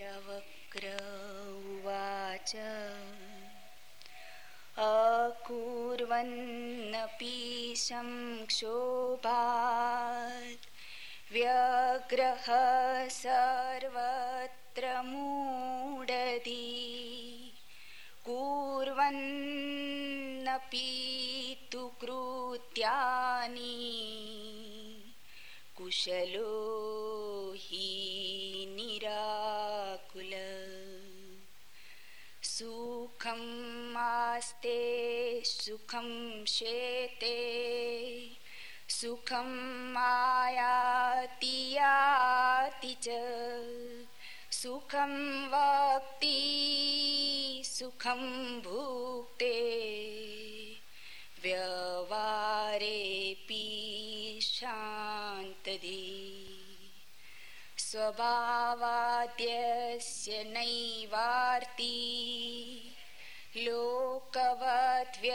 दष्टवक्र उवाच अकुर्वन्नपि संक्षोभात्। व्यग्रह सर्वत्र कुर्वन्नपि तु कृत्यानि कुशलो मास्ते सुखं शेते। सुखं मायाति याति च। सुखं वक्ति सुखं भुक्ते। व्यवहारेऽपि शान्तदी। स्वभावाद्यस्य नैवार्ति लोकवद्व्यवहारिण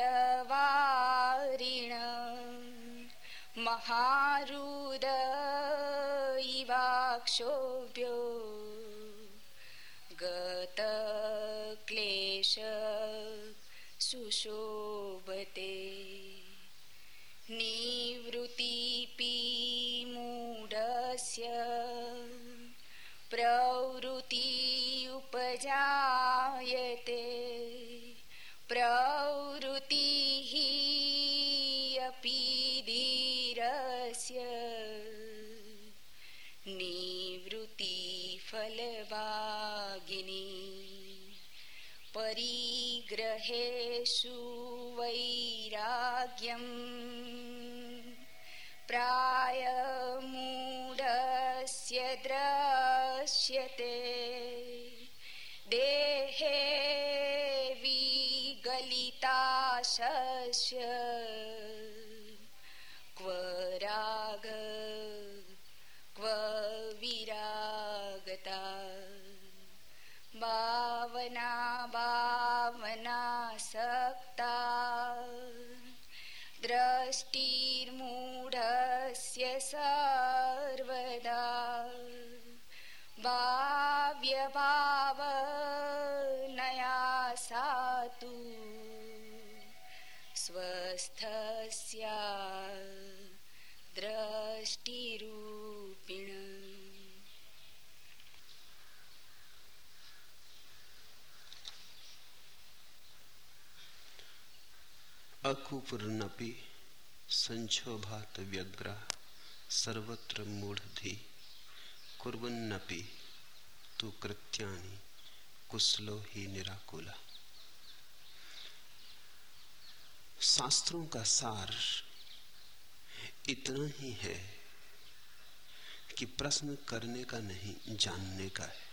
महारुद इवाक्षोभ्यो गतक्लेश सुशोभते निवृत्तिपि मूढस्य प्रवृत्ति उपजायते ैराग्यम् प्रायमूढस्य द्रश्यते। विगलिता शस्य। दृष्टिरूपिण। अकुपुरनपि संक्षोभात व्यग्र सर्वत्र मूढ़धि। कुर्वन्नपि तु कृत्यानि कुशलो ही निराकुला। शास्त्रों का सार इतना ही है कि प्रश्न करने का नहीं, जानने का है।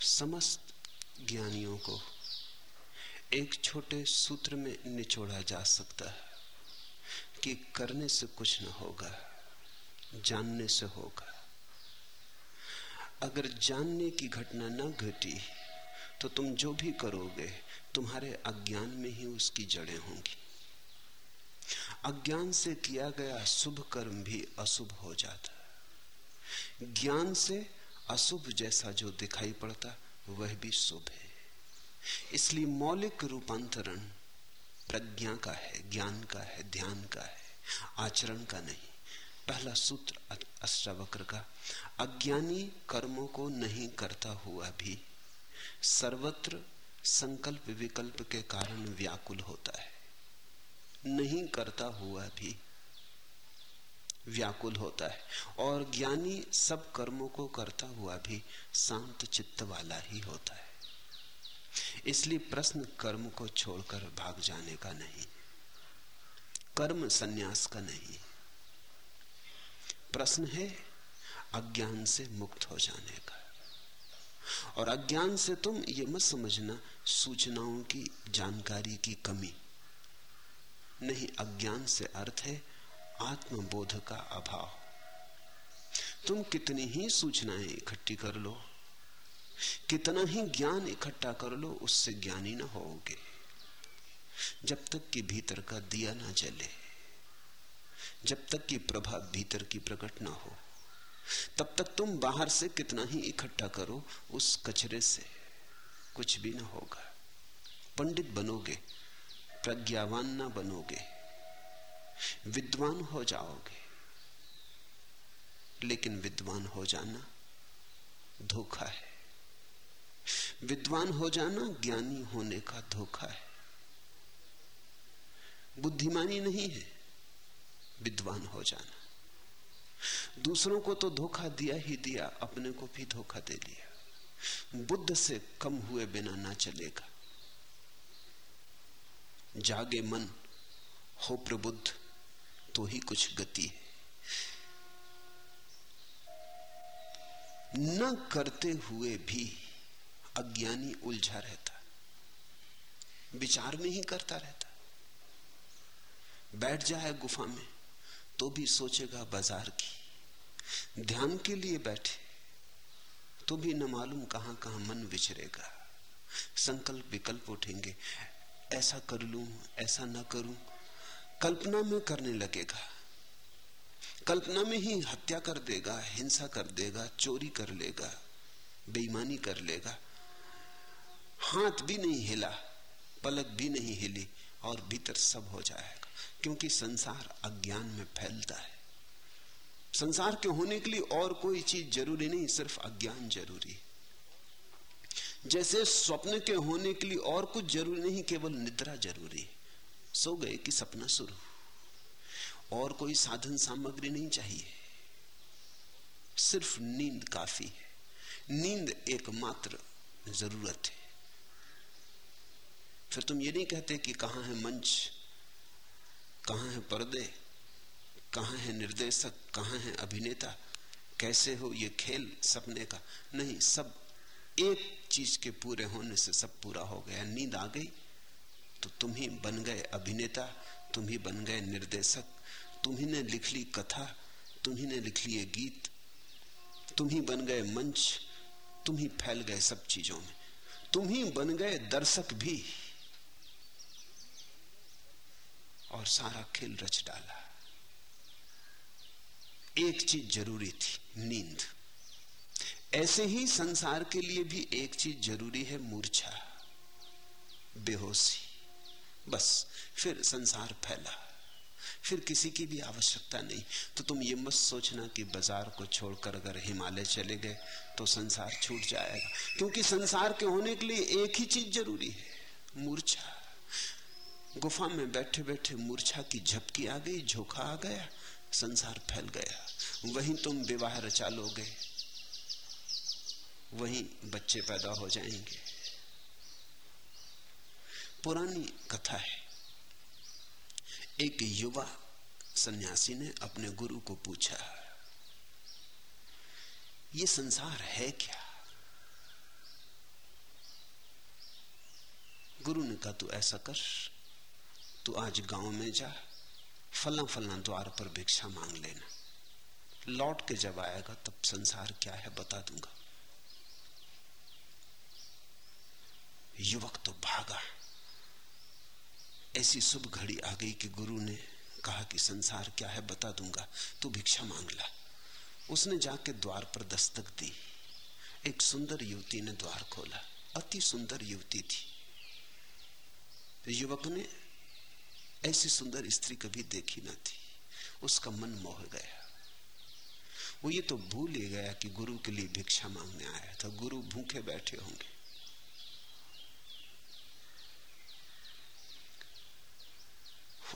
समस्त ज्ञानियों को एक छोटे सूत्र में निचोड़ा जा सकता है कि करने से कुछ न होगा, जानने से होगा। अगर जानने की घटना न घटी तो तुम जो भी करोगे तुम्हारे अज्ञान में ही उसकी जड़ें होंगी। अज्ञान से किया गया शुभ कर्म भी अशुभ हो जाता ज्ञान से अशुभ जैसा जो दिखाई पड़ता, वह भी शुभ है। इसलिए मौलिक रूपांतरण प्रज्ञा का है, ज्ञान का है, ध्यान का है, आचरण का नहीं। पहला सूत्र अष्टावक्र का, अज्ञानी कर्मों को नहीं करता हुआ भी सर्वत्र संकल्प विकल्प के कारण व्याकुल होता है। नहीं करता हुआ भी व्याकुल होता है। और ज्ञानी सब कर्मों को करता हुआ भी शांत चित्त वाला ही होता है। इसलिए प्रश्न कर्म को छोड़कर भाग जाने का नहीं, कर्म संन्यास का नहीं। प्रश्न है अज्ञान से मुक्त हो जाने का। और अज्ञान से तुम ये मत समझना सूचनाओं की, जानकारी की कमी। नहीं, अज्ञान से अर्थ है आत्मबोध का अभाव। तुम कितनी ही सूचनाएँ इकट्ठी कर लो, कितना ही ज्ञान इकट्ठा कर लो, उससे ज्ञानी ना होगे जब तक कि भीतर का दिया ना जले, जब तक कि प्रभाव भीतर की प्रकट ना हो, तब तक तुम बाहर से कितना ही इकट्ठा करो, उस कचरे से। कुछ भी ना होगा। पंडित बनोगे, प्रज्ञावान ना बनोगे, विद्वान हो जाओगे। लेकिन विद्वान हो जाना धोखा है। विद्वान हो जाना ज्ञानी होने का धोखा है। बुद्धिमानी नहीं है, विद्वान हो जाना। दूसरों को तो धोखा दिया ही दिया, अपने को भी धोखा दे लिया बुद्ध से कम हुए बिना ना चलेगा। जागे मन, हो प्रबुद्ध तो ही कुछ गति है। न करते हुए भी अज्ञानी उलझा रहता। विचार में ही करता रहता। बैठ जाए गुफा में तो भी सोचेगा बाज़ार की। ध्यान के लिए बैठे। तो भी न मालूम कहाँ कहाँ मन विचरेगा संकल्प विकल्प उठेंगे। ऐसा कर लू, ऐसा ना करूँ, कल्पना में करने लगेगा। कल्पना में ही हत्या कर देगा, हिंसा कर देगा, चोरी कर लेगा, बेईमानी कर लेगा। हाथ भी नहीं हिला, पलक भी नहीं हिली और भीतर सब हो जाएगा, क्योंकि संसार अज्ञान में फैलता है। संसार के होने के लिए और कोई चीज़ ज़रूरी नहीं, सिर्फ़ अज्ञान ज़रूरी है। जैसे स्वप्न के होने के लिए और कुछ ज़रूरी नहीं, केवल निद्रा ज़रूरी है। सो गए कि सपना शुरू। और कोई साधन सामग्री नहीं चाहिए। सिर्फ़ नींद काफ़ी है। नींद एकमात्र ज़रूरत है। फिर तुम ये नहीं कहते कि कहाँ है मंच, कहाँ है पर्दे कहाँ है निर्देशक, कहाँ है अभिनेता, कैसे हो ये खेल सपने का? नहीं, सब एक चीज़ के पूरे होने से सब पूरा हो गया। नींद आ गई तो तुम ही बन गए अभिनेता, तुम ही बन गए निर्देशक, तुम ही ने लिख ली कथा, तुम ही ने लिख लिए गीत, तुम ही बन गए मंच, तुम ही फैल गए सब चीज़ों में। तुम ही बन गए दर्शक भी। और सारा खेल रच डाला। एक चीज़ ज़रूरी थी, नींद। ऐसे ही संसार के लिए भी एक चीज़ ज़रूरी है, मूर्छा। बेहोशी। बस, फिर संसार फैला। फिर किसी की भी आवश्यकता नहीं। तो तुम ये मत सोचना कि बाज़ार को छोड़कर अगर हिमालय चले गए तो संसार छूट जाएगा। क्योंकि संसार के होने के लिए एक ही चीज़ ज़रूरी है, मूर्छा। गुफा में बैठे बैठे मूर्छा की झपकी आ गई, झोंका आ गया। संसार फैल गया। वहीं तुम विवाह रचा लोगे। वहीं बच्चे पैदा हो जाएँगे। पुरानी कथा है। एक युवा सन्यासी ने अपने गुरु को पूछा, ये संसार है क्या? गुरु ने कहा, तू ऐसा कर, तू आज गाँव में जा फला फलना द्वार पर भिक्षा मांग लेना। लौट के जब आएगा, तब संसार क्या है बता दूँगा। युवक तो भागा। ऐसी शुभ घड़ी आ गई कि गुरु ने कहा कि संसार क्या है बता दूँगा। तू भिक्षा मांग ला। उसने जाके द्वार पर दस्तक दी। एक सुंदर युवती ने द्वार खोला। अति सुंदर युवती थी। युवक ने ऐसी सुंदर स्त्री कभी देखी ना थी। उसका मन मोह गया। वो ये तो भूल ही गया कि गुरु के लिए भिक्षा मांगने आया था। गुरु भूखे बैठे होंगे।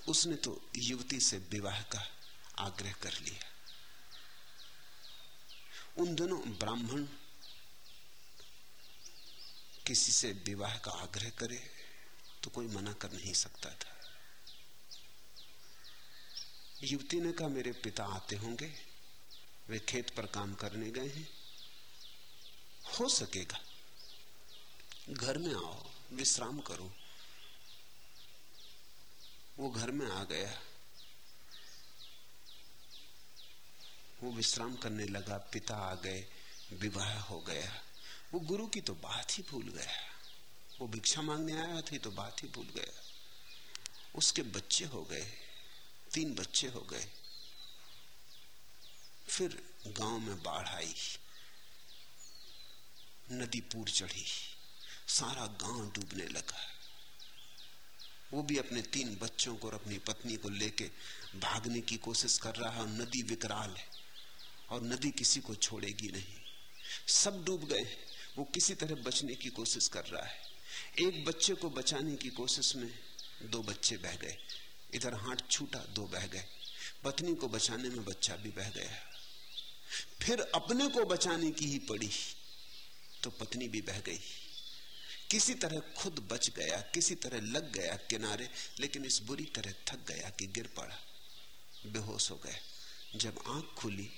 उसने तो युवती से विवाह का आग्रह कर लिया। उन दोनों ब्राह्मण किसी से विवाह का आग्रह करे तो कोई मना कर नहीं सकता था। युवती ने कहा, मेरे पिता आते होंगे, वे खेत पर काम करने गए हैं। हो सकेगा। घर में आओ, विश्राम करो। वो घर में आ गया। वो विश्राम करने लगा, पिता आ गए, विवाह हो गया। वो गुरु की तो बात ही भूल गया। वो भिक्षा मांगने आया थी तो बात ही भूल गया। उसके बच्चे हो गए। तीन बच्चे हो गए। फिर गाँव में बाढ़ आई। नदी पूर चढ़ी। सारा गाँव डूबने लगा। वो भी अपने तीन बच्चों को और अपनी पत्नी को लेके भागने की कोशिश कर रहा है नदी विकराल है और नदी किसी को छोड़ेगी नहीं। सब डूब गए वो किसी तरह बचने की कोशिश कर रहा है। एक बच्चे को बचाने की कोशिश में दो बच्चे बह गए। इधर हाथ छूटा, दो बह गए। पत्नी को बचाने में बच्चा भी बह गया। फिर अपने को बचाने की ही पड़ी तो पत्नी भी बह गई। किसी तरह खुद बच गया, किसी तरह लग गया किनारे, लेकिन इस बुरी तरह थक गया कि गिर पड़ा। बेहोश हो गया जब आँख खुली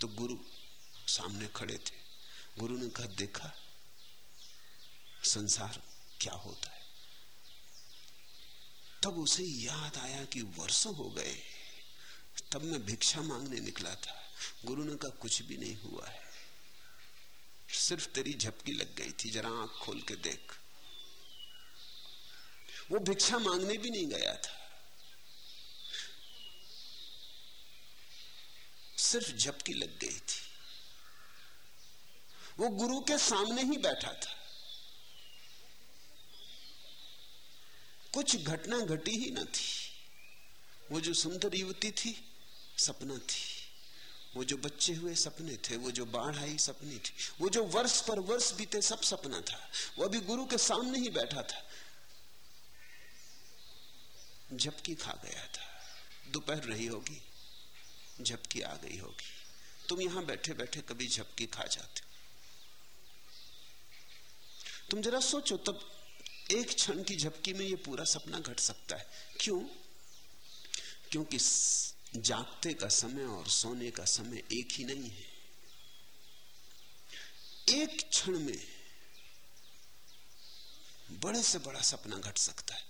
तो गुरु सामने खड़े थे। गुरु ने कहा, देखा, संसार क्या होता है? तब उसे याद आया कि वर्षों हो गए। तब मैं भिक्षा मांगने निकला था। गुरु ने कहा, कुछ भी नहीं हुआ है। सिर्फ़ तेरी झपकी लग गई थी, जरा आँख खोल के देख। वो भिक्षा मांगने भी नहीं गया था। सिर्फ़ झपकी लग गई थी। वो गुरु के सामने ही बैठा था। कुछ घटना घटी ही ना थी। वो जो सुंदर युवती थी, सपना थी। वो जो बच्चे हुए सपने थे, वो जो बाढ़ आई सपनी थी। वो जो वर्ष पर वर्ष बीते सब सपना था। वो अभी गुरु के सामने ही बैठा था। झपकी खा गया था। दोपहर रही होगी, झपकी आ गई होगी। तुम यहाँ बैठे बैठे कभी झपकी खा जाते हो। तुम जरा सोचो, तब एक क्षण की झपकी में ये पूरा सपना घट सकता है। क्यों? क्योंकि जागते का समय और सोने का समय एक ही नहीं है। एक क्षण में बड़े से बड़ा सपना घट सकता है।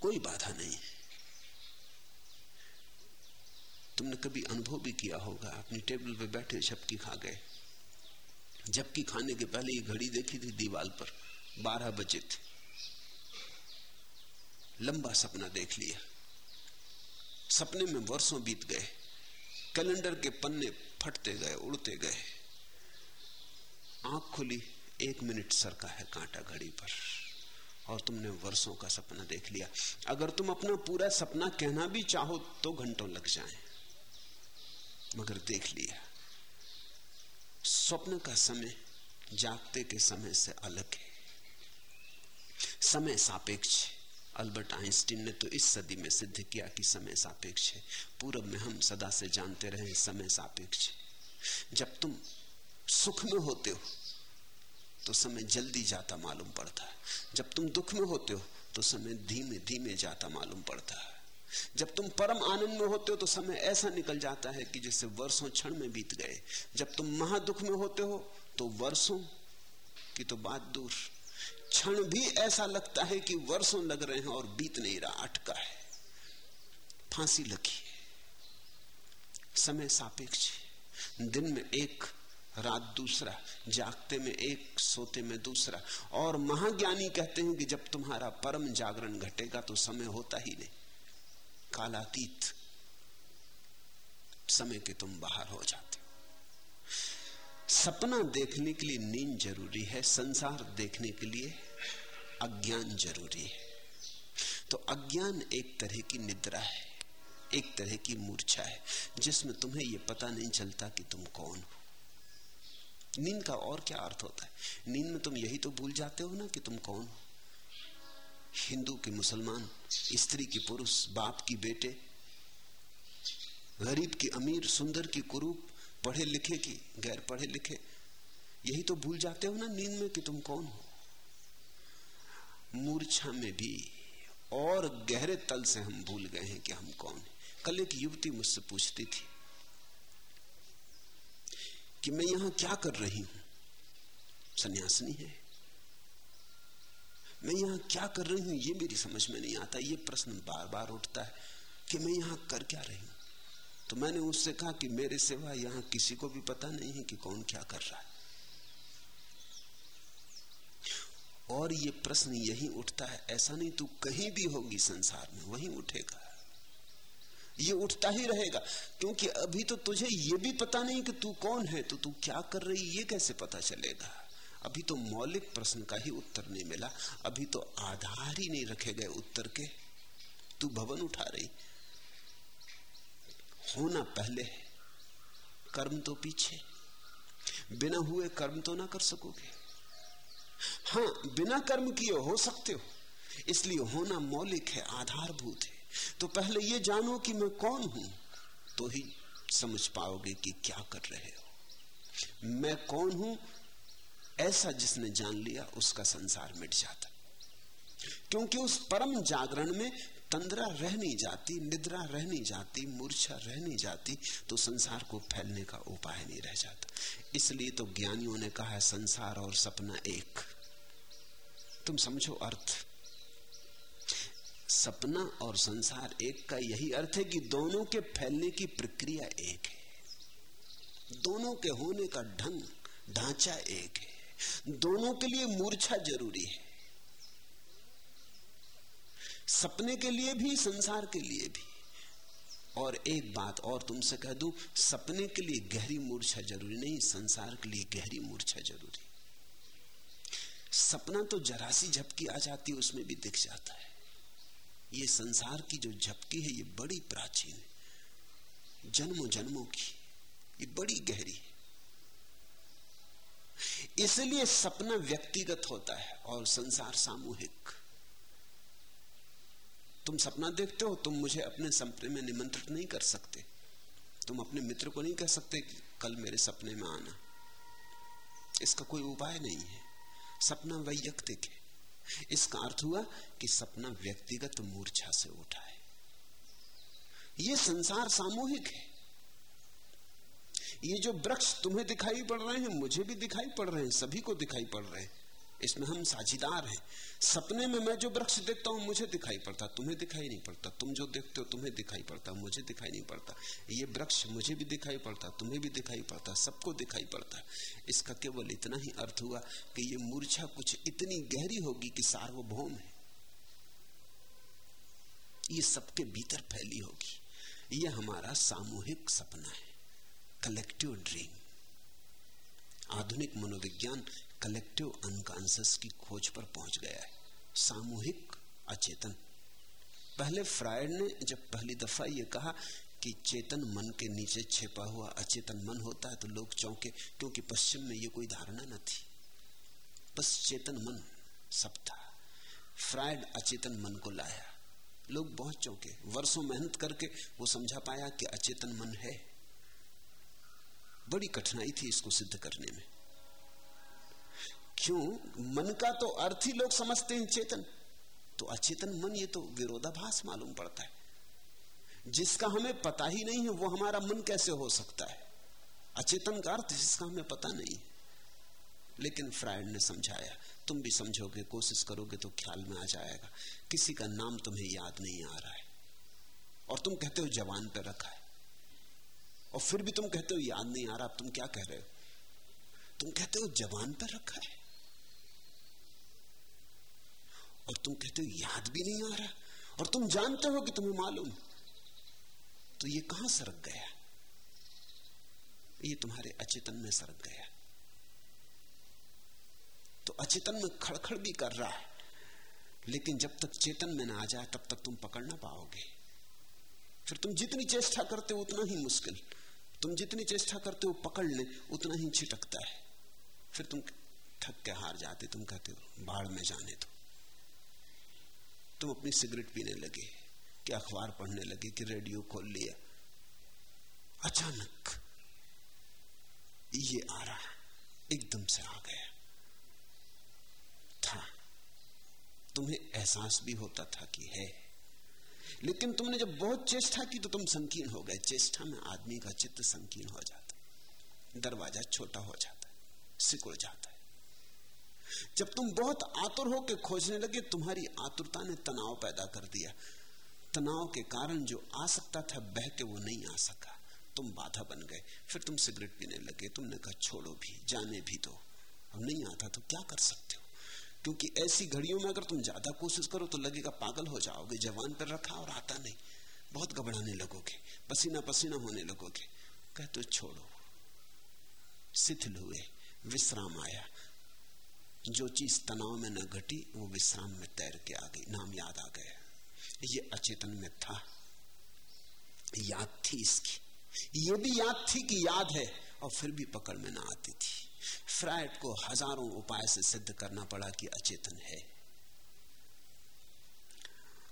कोई बाधा नहीं है। तुमने कभी अनुभव भी किया होगा, अपनी टेबल पे बैठे झपकी खा गए। झपकी खाने के पहले ही घड़ी देखी थी दीवार पर। बारह बजे थे। लंबा सपना देख लिया। सपने में वर्षों बीत गए। कैलेंडर के पन्ने फटते गए, उड़ते गए। आँख खुली, एक मिनट सरका है कांटा घड़ी पर। और तुमने वर्षों का सपना देख लिया। अगर तुम अपना पूरा सपना कहना भी चाहो तो घंटों लग जाएँ। मगर देख लिया। स्वप्न का समय जागते के समय से अलग है। समय सापेक्ष। अल्बर्ट आइंस्टीन ने तो इस सदी में सिद्ध किया कि समय सापेक्ष है। पूर्व में हम सदा से जानते रहे समय सापेक्ष। जब तुम सुख में होते हो तो समय जल्दी जाता मालूम पड़ता। है जब तुम दुख में होते हो तो समय धीमे धीमे जाता मालूम पड़ता। है जब तुम परम आनंद में होते हो तो समय ऐसा निकल जाता है कि जैसे वर्षों क्षण में बीत गए। जब तुम महादुख में होते हो तो वर्षों की तो बात दूर। क्षण भी ऐसा लगता है कि वर्षों लग रहे हैं और बीत नहीं रहा, अटका है। फांसी लगी समय सापेक्ष दिन में एक, रात दूसरा, जागते में एक, सोते में दूसरा। और महाज्ञानी कहते हैं कि जब तुम्हारा परम जागरण घटेगा तो समय होता ही नहीं। कालातीत, समय के तुम बाहर हो जाते। सपना देखने के लिए नींद ज़रूरी है, संसार देखने के लिए अज्ञान ज़रूरी है। तो अज्ञान एक तरह की निद्रा है, एक तरह की मूर्छा है, जिसमें तुम्हें यह पता नहीं चलता कि तुम कौन हो। नींद का और क्या अर्थ होता है? नींद में तुम यही तो भूल जाते हो ना कि तुम कौन हो। हिंदू के मुसलमान, स्त्री की पुरुष, बाप की बेटे, गरीब की अमीर, सुंदर की कुरूप पढ़े लिखे की, गैर पढ़े लिखे। यही तो भूल जाते हो ना नींद में कि तुम कौन हो? मूर्छा में भी और गहरे तल से हम भूल गए हैं कि हम कौन है। कल एक युवती मुझसे पूछती थी कि मैं यहाँ क्या कर रही हूँ? सन्यासिनी है। मैं यहाँ क्या कर रही हूँ? यह मेरी समझ में नहीं आता। यह प्रश्न बार बार उठता है कि मैं यहाँ कर क्या रही हूँ? तो मैंने उससे कहा कि मेरे सिवा यहाँ किसी को भी पता नहीं है कि कौन क्या कर रहा है। और ये प्रश्न यही उठता है, ऐसा नहीं तू कहीं भी होगी संसार में, वहीं उठेगा। ये उठता ही रहेगा, क्योंकि अभी तो तुझे ये भी पता नहीं कि तू कौन है तो तू क्या कर रही ये कैसे पता चलेगा? अभी तो मौलिक प्रश्न का ही उत्तर नहीं मिला, अभी तो आधार ही नहीं रखे गए उत्तर के। तू भवन उठा रही होना पहले है। कर्म तो पीछे। बिना हुए कर्म तो ना कर सकोगे। हाँ बिना कर्म किए हो सकते हो। इसलिए होना मौलिक है, आधारभूत है। तो पहले ये जानो कि मैं कौन हूँ तो ही समझ पाओगे कि क्या कर रहे हो। मैं कौन हूँ, ऐसा जिसने जान लिया, उसका संसार मिट जाता। क्योंकि उस परम जागरण में तंद्रा रह नहीं जाती, निद्रा रह नहीं जाती, मूर्छा रह नहीं जाती तो संसार को फैलने का उपाय नहीं रह जाता। इसलिए तो ज्ञानियों ने कहा है, संसार और सपना एक। तुम समझो अर्थ। सपना और संसार एक का यही अर्थ है कि दोनों के फैलने की प्रक्रिया एक है। दोनों के होने का ढंग, ढांचा एक है। दोनों के लिए मूर्छा ज़रूरी है। सपने के लिए भी, संसार के लिए भी। और एक बात और तुमसे कह दूँ, सपने के लिए गहरी मूर्छा ज़रूरी नहीं, संसार के लिए गहरी मूर्छा ज़रूरी। सपना तो जरासी झपकी आ जाती है, उसमें भी दिख जाता है। ये संसार की जो झपकी है, ये बड़ी प्राचीन है। जन्मों जन्मों की, ये बड़ी गहरी है। इसलिए सपना व्यक्तिगत होता है और संसार सामूहिक। तुम सपना देखते हो, तुम मुझे अपने सपने में निमंत्रित नहीं कर सकते। तुम अपने मित्र को नहीं कह सकते कि कल मेरे सपने में आना। इसका कोई उपाय नहीं है। सपना वैयक्तिक है। इसका अर्थ हुआ कि सपना व्यक्तिगत मूर्छा से उठा है। यह संसार सामूहिक है। ये जो वृक्ष तुम्हें दिखाई पड़ रहे हैं, मुझे भी दिखाई पड़ रहे हैं, सभी को दिखाई पड़ रहे हैं। इसमें हम साझीदार हैं। सपने में मैं जो वृक्ष देखता हूँ, मुझे दिखाई पड़ता, तुम्हें दिखाई नहीं पड़ता। तुम जो देखते हो, तुम्हें दिखाई पड़ता, मुझे दिखाई नहीं पड़ता। ये वृक्ष मुझे भी दिखाई पड़ता, तुम्हें भी दिखाई पड़ता, सबको दिखाई पड़ता। इसका केवल इतना ही अर्थ हुआ कि ये मूर्छा कुछ इतनी गहरी होगी कि सार्वभौम है। ये सबके भीतर फैली होगी। ये हमारा सामूहिक सपना है। कलेक्टिव ड्रीम आधुनिक मनोविज्ञान कलेक्टिव अनकॉन्सियस की खोज पर पहुँच गया है। सामूहिक अचेतन। पहले फ्रायड ने जब पहली दफ़ा यह कहा कि चेतन मन के नीचे छिपा हुआ अचेतन मन होता है तो लोग चौंके, क्योंकि पश्चिम में यह कोई धारणा न थी। बस चेतन मन सब था। फ्रायड अचेतन मन को लाया। लोग बहुत चौंके। वर्षों मेहनत करके वो समझा पाया कि अचेतन मन है। बड़ी कठिनाई थी इसको सिद्ध करने में। क्यों? मन का तो अर्थ ही लोग समझते हैं चेतन। तो अचेतन मन, ये तो विरोधाभास मालूम पड़ता है। जिसका हमें पता ही नहीं है, वो हमारा मन कैसे हो सकता है? अचेतन का अर्थ जिसका हमें पता नहीं लेकिन फ्रायड ने समझाया, तुम भी समझोगे, कोशिश करोगे तो ख्याल में आ जाएगा। किसी का नाम तुम्हें याद नहीं आ रहा है। और तुम कहते हो जवान पर रखा है। और फिर भी तुम कहते हो याद नहीं आ रहा। तुम क्या कह रहे हो? तुम कहते हो जवान पर रखा है। और तुम कहते हो, याद भी नहीं आ रहा। और तुम जानते हो कि तुम्हें मालूम। तो ये कहाँ सरक गया? ये तुम्हारे अचेतन में सरक गया। तो अचेतन में खड़खड़ भी कर रहा है। लेकिन जब तक चेतन में ना आ जाए, तब तक तुम पकड़ ना पाओगे। फिर तुम जितनी चेष्टा करते हो, उतना ही मुश्किल। तुम जितनी चेष्टा करते हो, पकड़ ले, उतना ही छिटकता है। फिर तुम थक के हार जाते तुम कहते हो, बाढ़ में जाने दो। तुम अपनी सिगरेट पीने लगे, कि अखबार पढ़ने लगे, कि रेडियो खोल लिया। अचानक ये आ रहा, एकदम से आ गया। था। तुम्हें एहसास भी होता था कि है। लेकिन तुमने जब बहुत चेष्टा की तो तुम संकीर्ण हो गए। चेष्टा में आदमी का चित्त संकीर्ण हो जाता। दरवाज़ा छोटा हो जाता, सिकुड़ जाता। जब तुम बहुत आतुर होकर खोजने लगे, तुम्हारी आतुरता ने तनाव पैदा कर दिया। तनाव के कारण जो आ सकता था, बह के वो नहीं आ सका। तुम बाधा बन गए, फिर तुम सिगरेट पीने लगे। तुमने कहा, छोड़ो भी, जाने भी दो। अब नहीं आता तो क्या कर सकते हो? क्योंकि ऐसी घड़ियों में अगर तुम ज़्यादा कोशिश करो तो लगेगा पागल हो जाओगे, जवान पर रखा और आता नहीं। बहुत घबराने लगोगे पसीना पसीना होने लगोगे। कह तो छोड़ो। शिथिल हुए, विश्राम आया। जो चीज़ तनाव में न घटी, वो विश्राम में तैर के आ गई। नाम याद आ गया। ये अचेतन में था। याद थी इसकी। ये भी याद थी कि याद है, और फिर भी पकड़ में ना आती थी। फ्राइड को हज़ारों उपाय से सिद्ध करना पड़ा कि अचेतन है।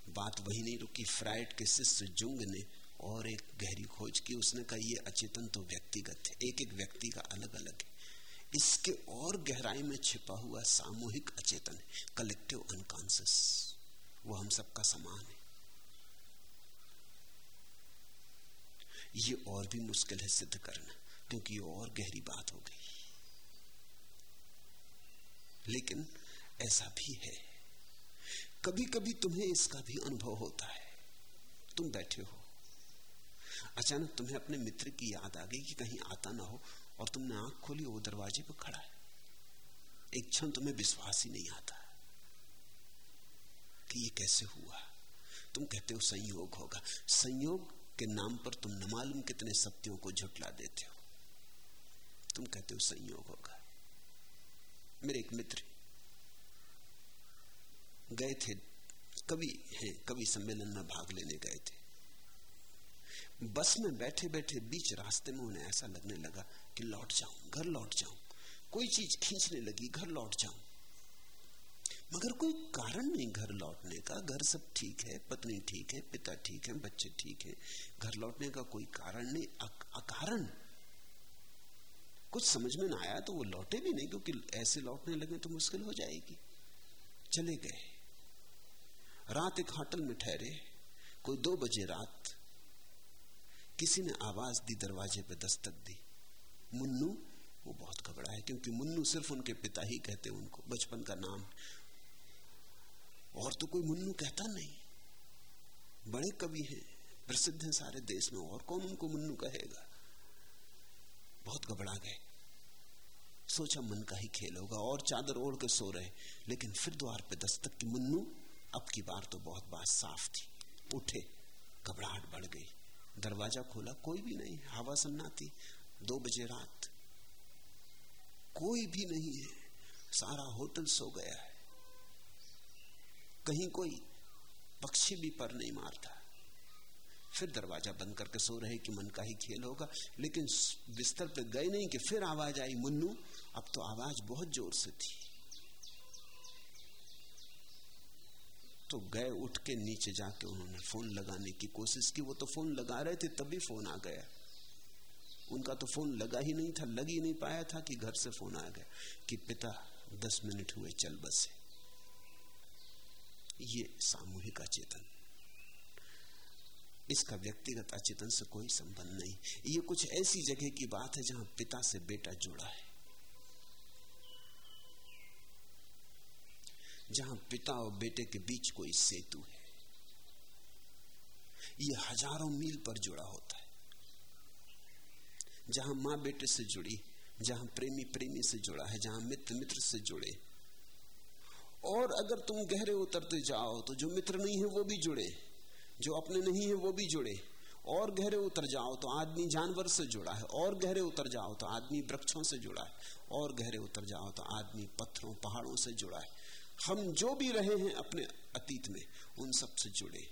बात वही नहीं रुकी। फ्राइड के शिष्य जुंग ने और एक गहरी खोज की। उसने कहा, ये अचेतन तो व्यक्तिगत है। एक एक व्यक्ति का अलग अलग है। इसके और गहराई में छिपा हुआ सामूहिक अचेतन है कलेक्टिव अनकॉन्सियस वो हम सबका समान है। ये और भी मुश्किल है सिद्ध करना, क्योंकि ये और गहरी बात हो गई। लेकिन ऐसा भी है। कभी कभी तुम्हें इसका भी अनुभव होता है। तुम बैठे हो। अचानक तुम्हें अपने मित्र की याद आ गई कि कहीं आता ना हो और तुमने आँख खोली, वो दरवाजे पर खड़ा है। एक क्षण तुम्हें विश्वास ही नहीं आता कि ये कैसे हुआ। तुम कहते हो संयोग होगा। संयोग के नाम पर तुम न मालूम कितने सत्यों को झुटला देते हो। तुम कहते हो संयोग होगा। मेरे एक मित्र गए थे, कवि हैं, कवि सम्मेलन में भाग लेने गए थे। बस में बैठे बैठे बीच रास्ते में उन्हें ऐसा लगने लगा कि लौट जाऊँ, घर लौट जाऊँ। कोई चीज़ खींचने लगी, घर लौट जाऊँ। मगर कोई कारण नहीं घर लौटने का। घर सब ठीक है, पत्नी ठीक है, पिता ठीक है, बच्चे ठीक है। घर लौटने का कोई कारण नहीं अकारण। कुछ समझ में ना आया तो वो लौटे भी नहीं, क्योंकि ऐसे लौटने लगे तो मुश्किल हो जाएगी। चले गए। रात एक होटल में ठहरे। कोई दो बजे रात। किसी ने आवाज़ दी दरवाजे पे दस्तक दी। मुन्नू, वो बहुत घबरा है, क्योंकि मुन्नू सिर्फ़ उनके पिता ही कहते उनको, बचपन का नाम। और तो कोई मुन्नू कहता नहीं। बड़े कवि हैं, प्रसिद्ध हैं सारे देश में, और कौन उनको मुन्नू कहेगा? बहुत घबरा गए। सोचा मन का ही खेल होगा, और चादर ओढ़ के सो रहे। लेकिन फिर द्वार पे दस्तक की मुन्नू, अब की बार तो बहुत बात साफ़ थी। उठे, घबराहट बढ़ गई। दरवाज़ा खोला, कोई भी नहीं, हवा सन्नाती दो बजे रात। कोई भी नहीं है। सारा होटल सो गया है। कहीं कोई पक्षी भी पर नहीं मारता। फिर दरवाज़ा बंद करके सो रहे कि मन का ही खेल होगा। लेकिन बिस्तर पे गए नहीं कि फिर आवाज़ आई, मुन्नू, अब तो आवाज़ बहुत ज़ोर से थी। तो गए उठ के नीचे जाके उन्होंने फ़ोन लगाने की कोशिश की। वो तो फ़ोन लगा रहे थे, तभी फ़ोन आ गया। उनका तो फ़ोन लगा ही नहीं था, लग ही नहीं पाया था कि घर से फ़ोन आ गया। कि पिता, दस मिनट हुए, चल बसे ये सामूहिक अचेतन। इसका व्यक्तिगत अचेतन से कोई संबंध नहीं। ये कुछ ऐसी जगह की बात है जहाँ पिता से बेटा जुड़ा है। जहाँ पिता और बेटे के बीच कोई सेतु है। ये हज़ारों मील पर जुड़ा होता है। जहाँ माँ बेटे से जुड़ी, जहाँ प्रेमी प्रेमी से जुड़ा है, जहाँ मित्र मित्र से जुड़े। और अगर तुम गहरे उतरते जाओ तो जो मित्र नहीं है, वो भी जुड़े। जो अपने नहीं है, वो भी जुड़े। और गहरे उतर जाओ तो आदमी जानवर से जुड़ा है। और गहरे उतर जाओ तो आदमी वृक्षों से जुड़ा है। और गहरे उतर जाओ तो आदमी पत्थरों, पहाड़ों से जुड़ा है। हम जो भी रहे हैं, अपने अतीत में, उन सबसे जुड़े।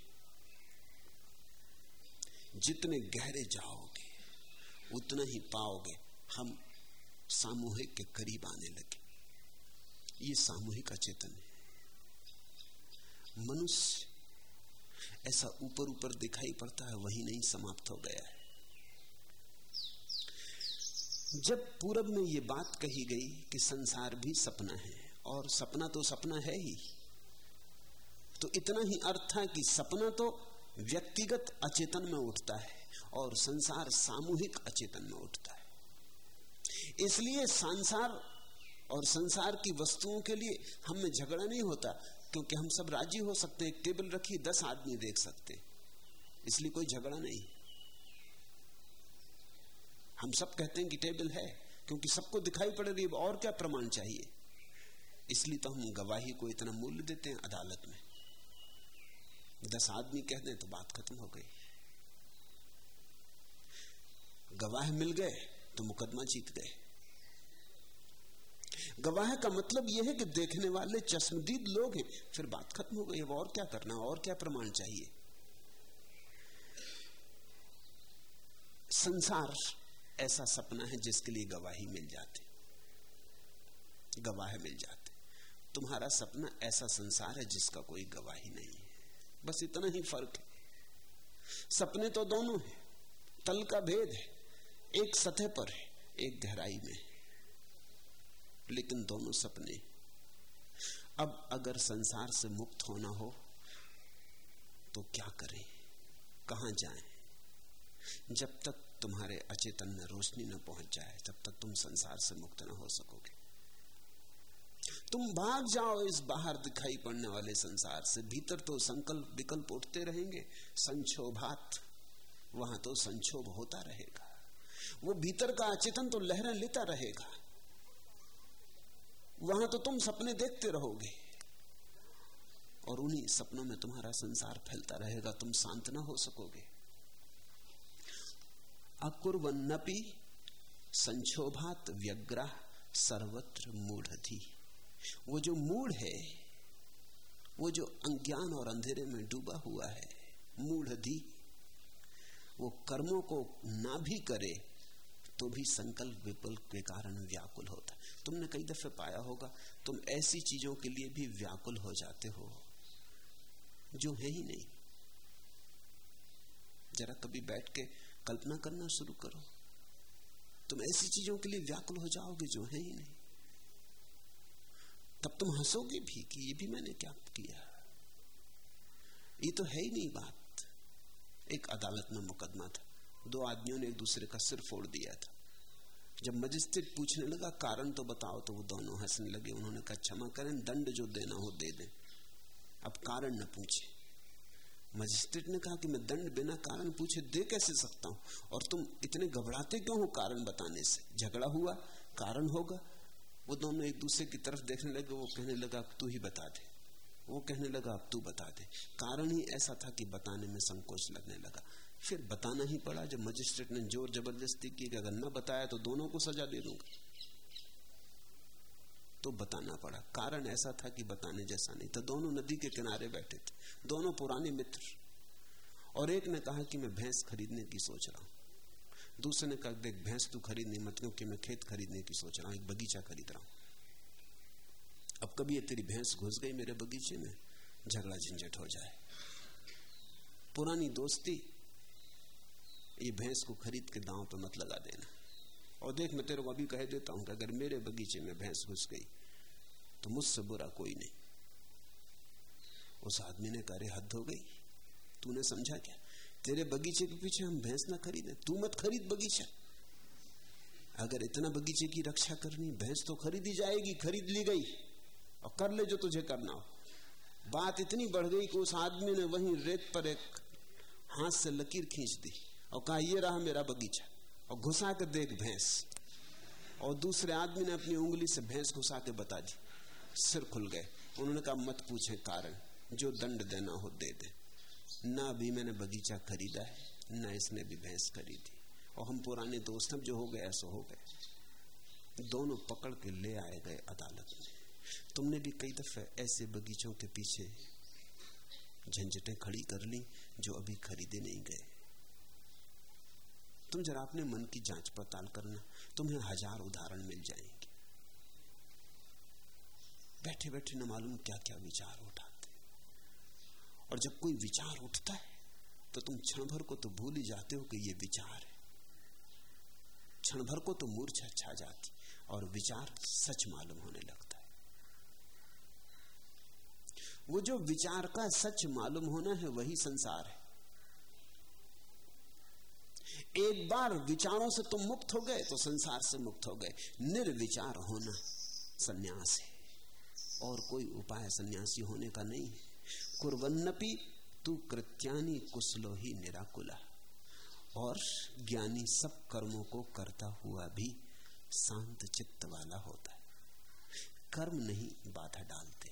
जितने गहरे जाओगे उतना ही पाओगे, हम सामूहिक के करीब आने लगे। ये सामूहिक अचेतन है। मनुष्य ऐसा ऊपर ऊपर दिखाई पड़ता है, वही नहीं समाप्त हो गया है। जब पूरब में ये बात कही गई कि संसार भी सपना है, और सपना तो सपना है ही तो इतना ही अर्थ था कि सपना तो व्यक्तिगत अचेतन में उठता है। और संसार सामूहिक अचेतन में उठता है। इसलिए संसार और संसार की वस्तुओं के लिए हमें झगड़ा नहीं होता, क्योंकि हम सब राज़ी हो सकते हैं टेबल रखी, दस आदमी देख सकते इसलिए कोई झगड़ा नहीं। हम सब कहते हैं कि टेबल है, क्योंकि सबको दिखाई पड़ रही है, और क्या प्रमाण चाहिए? इसलिए तो हम गवाही को इतना मूल्य देते हैं अदालत में। दस आदमी कह दें तो बात खत्म हो गई। गवाह मिल गए तो मुकदमा जीत गए। गवाह का मतलब यह है कि देखने वाले चश्मदीद लोग हैं, फिर बात खत्म हो गई और क्या करना, और क्या प्रमाण चाहिए? संसार ऐसा सपना है जिसके लिए गवाही मिल जाती। गवाह मिल जाते। तुम्हारा सपना ऐसा संसार है जिसका कोई गवाही नहीं है। बस इतना ही फ़र्क है। सपने तो दोनों हैं, तल का भेद है। एक सतह पर है, एक गहराई में। लेकिन दोनों सपने। अब अगर संसार से मुक्त होना हो तो क्या करें? कहाँ जाएँ? जब तक तुम्हारे अचेतन में रोशनी न पहुँच जाए, तब तक तुम संसार से मुक्त न हो सकोगे। तुम भाग जाओ इस बाहर दिखाई पड़ने वाले संसार से। भीतर तो संकल्प विकल्प उठते रहेंगे। संक्षोभात। वहाँ तो संक्षोभ होता रहेगा। वो भीतर का अचेतन तो लहरें लेता रहेगा। वहाँ तो तुम सपने देखते रहोगे। और उन्हीं सपनों में तुम्हारा संसार फैलता रहेगा, तुम शांत ना हो सकोगे। अकुर्वन्नपि संक्षोभात व्यग्रह सर्वत्र मूढ़ वो जो मूढ़ है, वो जो अज्ञान और अंधेरे में डूबा हुआ है मूढ़ वो कर्मों को ना भी करे तो भी संकल्प विकल्प के कारण व्याकुल होता है। तुमने कई दफे पाया होगा, तुम ऐसी चीज़ों के लिए भी व्याकुल हो जाते हो। जो है ही नहीं। जरा कभी बैठ के कल्पना करना शुरू करो। तुम ऐसी चीज़ों के लिए व्याकुल हो जाओगे, जो है ही नहीं। तब तुम हंसोगे भी कि ये भी मैंने क्या किया। ये तो है ही नहीं बात। एक अदालत में मुकदमा था। दो आदमियों ने एक दूसरे का सिर फोड़ दिया था। जब मजिस्ट्रेट पूछने लगा, कारण तो बताओ तो वो दोनों हंसने लगे। उन्होंने कहा, क्षमा करें, दंड जो देना हो दे दें। अब कारण न पूछे। मजिस्ट्रेट ने कहा कि मैं दंड बिना कारण पूछे दे कैसे सकता हूँ? और तुम इतने घबराते क्यों हो कारण बताने से? झगड़ा हुआ, कारण होगा। वो दोनों एक दूसरे की तरफ़ देखने लगे। वो कहने लगा तू ही बता दे। वो कहने लगा, अब तू बता दे। कारण ही ऐसा था कि बताने में संकोच लगने लगा। फिर बताना ही पड़ा जब मजिस्ट्रेट ने ज़ोर ज़बरदस्ती की कि अगर न बताया तो दोनों को सजा दे दूँगा। तो बताना पड़ा। कारण ऐसा था कि बताने जैसा नहीं था। दोनों नदी के किनारे बैठे थे। दोनों पुराने मित्र। और एक ने कहा कि मैं भैंस खरीदने की सोच रहा हूँ। दूसरे ने कहा, देख, भैंस तू खरीदने मत क्योंकि मैं खेत खरीदने की सोच रहा हूँ, एक बगीचा खरीद रहा हूँ। अब कभी ये तेरी भैंस घुस गई मेरे बगीचे में? झगड़ा झंझट हो जाए। पुरानी दोस्ती ये भैंस को खरीद के दांव पे मत लगा देना। और देख, मैं तेरे को अभी कह देता हूँ कि अगर मेरे बगीचे में भैंस घुस गई तो मुझसे बुरा कोई नहीं। उस आदमी ने कहा हद हो गई। तूने समझा क्या? तेरे बगीचे के पीछे हम भैंस ना खरीदे। तू मत खरीद बगीचा। अगर इतना बगीचे की रक्षा करनी, भैंस तो खरीदी जाएगी, खरीद ली गई। और कर ले जो तुझे करना हो। बात इतनी बढ़ गई कि उस आदमी ने वहीं रेत पर एक हाथ से लकीर खींच दी। और कहा यह रहा मेरा बगीचा। और घुसा के देख भैंस। और दूसरे आदमी ने अपनी उंगली से भैंस घुसा के बता दी। सिर खुल गए। उन्होंने कहा, मत पूछे कारण, जो दंड देना हो दे दे। ना अभी मैंने बगीचा खरीदा है, ना इसने भी भैंस खरीदी। और हम पुराने दोस्त जो हो गए, ऐसा हो गए। दोनों पकड़ के ले आए गए अदालत में। तुमने भी कई दफे ऐसे बगीचों के पीछे झंझटें खड़ी कर ली, जो अभी खरीदे नहीं गए। तुम जरा अपने मन की जाँच पड़ताल करना। तुम्हें हज़ार उदाहरण मिल जाएँगे। बैठे बैठे न मालूम क्या क्या विचार उठाते। और जब कोई विचार उठता है तो तुम क्षण भर को तो भूल ही जाते हो कि ये विचार है। क्षण भर को तो मूर्छा छा जाती, और विचार सच मालूम होने लगता है। वो जो विचार का सच मालूम होना है, वही संसार है। एक बार विचारों से तुम मुक्त हो गए तो संसार से मुक्त हो गए। निर्विचार होना सन्यास है। और कोई उपाय सन्यासी होने का नहीं। है कुरन्नपी तू कृत्यानी कुशलो ही निराकुला। और ज्ञानी सब कर्मों को करता हुआ भी शांत चित्त वाला होता है। कर्म नहीं, बाधा डालते।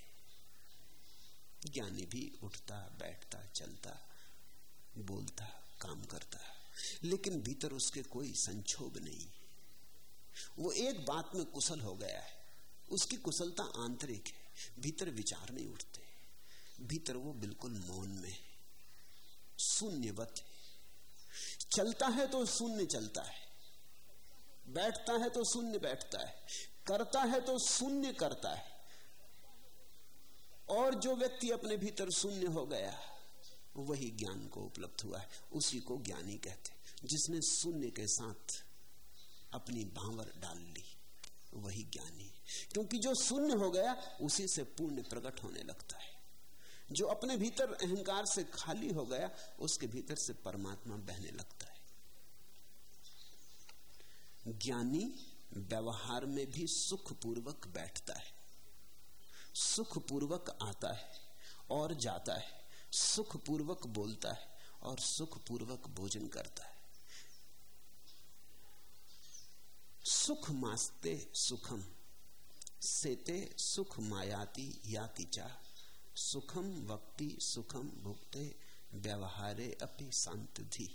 ज्ञानी भी उठता, बैठता, चलता, बोलता, काम करता। लेकिन भीतर उसके कोई संक्षोभ नहीं। वो एक बात में कुशल हो गया है। उसकी कुशलता आंतरिक है। भीतर विचार नहीं उठते। भीतर वो बिल्कुल मौन में शून्यवत चलता है तो शून्य चलता है। बैठता है तो शून्य बैठता है। करता है तो शून्य करता है। और जो व्यक्ति अपने भीतर शून्य हो गया वही ज्ञान को उपलब्ध हुआ है, उसी को ज्ञानी कहते जिसने शून्य के साथ अपनी भावर डाल ली, वही ज्ञानी क्योंकि जो शून्य हो गया, उसी से पूर्ण प्रकट होने लगता है। जो अपने भीतर अहंकार से खाली हो गया, उसके भीतर से परमात्मा बहने लगता है। ज्ञानी व्यवहार में भी सुखपूर्वक बैठता है। सुखपूर्वक आता है और जाता है। सुखपूर्वक बोलता है और सुखपूर्वक भोजन करता है। सुख मास्ते सुखम, सेते सुख मायाती याति चा। सुखम वक्ति सुखम भुगते व्यवहारे अपनी शांति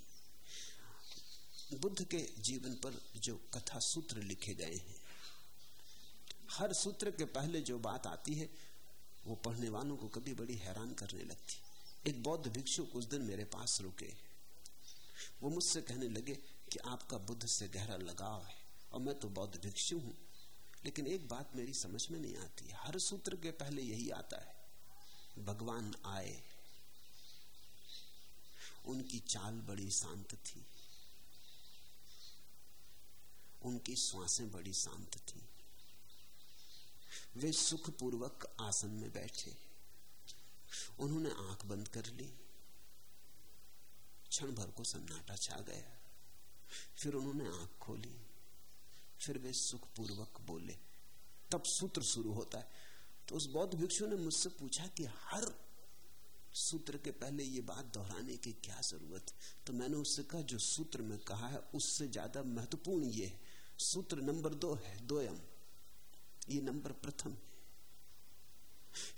बुद्ध के जीवन पर जो कथा सूत्र लिखे गए हैं, हर सूत्र के पहले जो बात आती है, वो पढ़ने वालों को कभी बड़ी हैरान करने लगती। एक बौद्ध भिक्षु कुछ दिन मेरे पास रुके। वो मुझसे कहने लगे कि आपका बुद्ध से गहरा लगाव है और मैं तो बौद्ध भिक्षु हूँ। लेकिन एक बात मेरी समझ में नहीं आती। हर सूत्र के पहले यही आता है। भगवान आए। उनकी चाल बड़ी शांत थी। उनकी श्वासें बड़ी शांत थी। वे सुखपूर्वक आसन में बैठे। उन्होंने आँख बंद कर ली। क्षण भर को सन्नाटा छा गया। फिर उन्होंने आँख खोली। फिर वे सुखपूर्वक बोले, तब सूत्र शुरू होता है। तो उस बौद्ध भिक्षु ने मुझसे पूछा कि हर सूत्र के पहले ये बात दोहराने की क्या ज़रूरत? तो मैंने उससे कहा, जो सूत्र में कहा है, उससे ज़्यादा महत्वपूर्ण ये सूत्र नंबर दो है, दोयम। ये नंबर प्रथम है।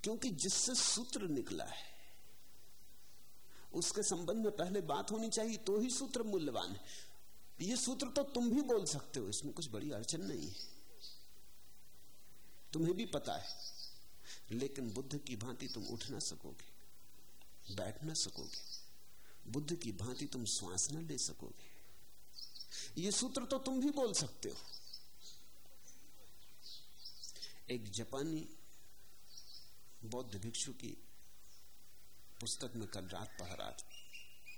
क्योंकि जिससे सूत्र निकला है, उसके संबंध में पहले बात होनी चाहिए तो ही सूत्र मूल्यवान है। ये सूत्र तो तुम भी बोल सकते हो, इसमें कुछ बड़ी अड़चन नहीं है। तुम्हें भी पता है, लेकिन बुद्ध की भांति तुम उठ ना सकोगे, बैठ ना सकोगे। बुद्ध की भांति तुम श्वास ना ले सकोगे। ये सूत्र तो तुम भी बोल सकते हो। एक जापानी बौद्ध भिक्षु की पुस्तक में कल रात पढ़ रहा था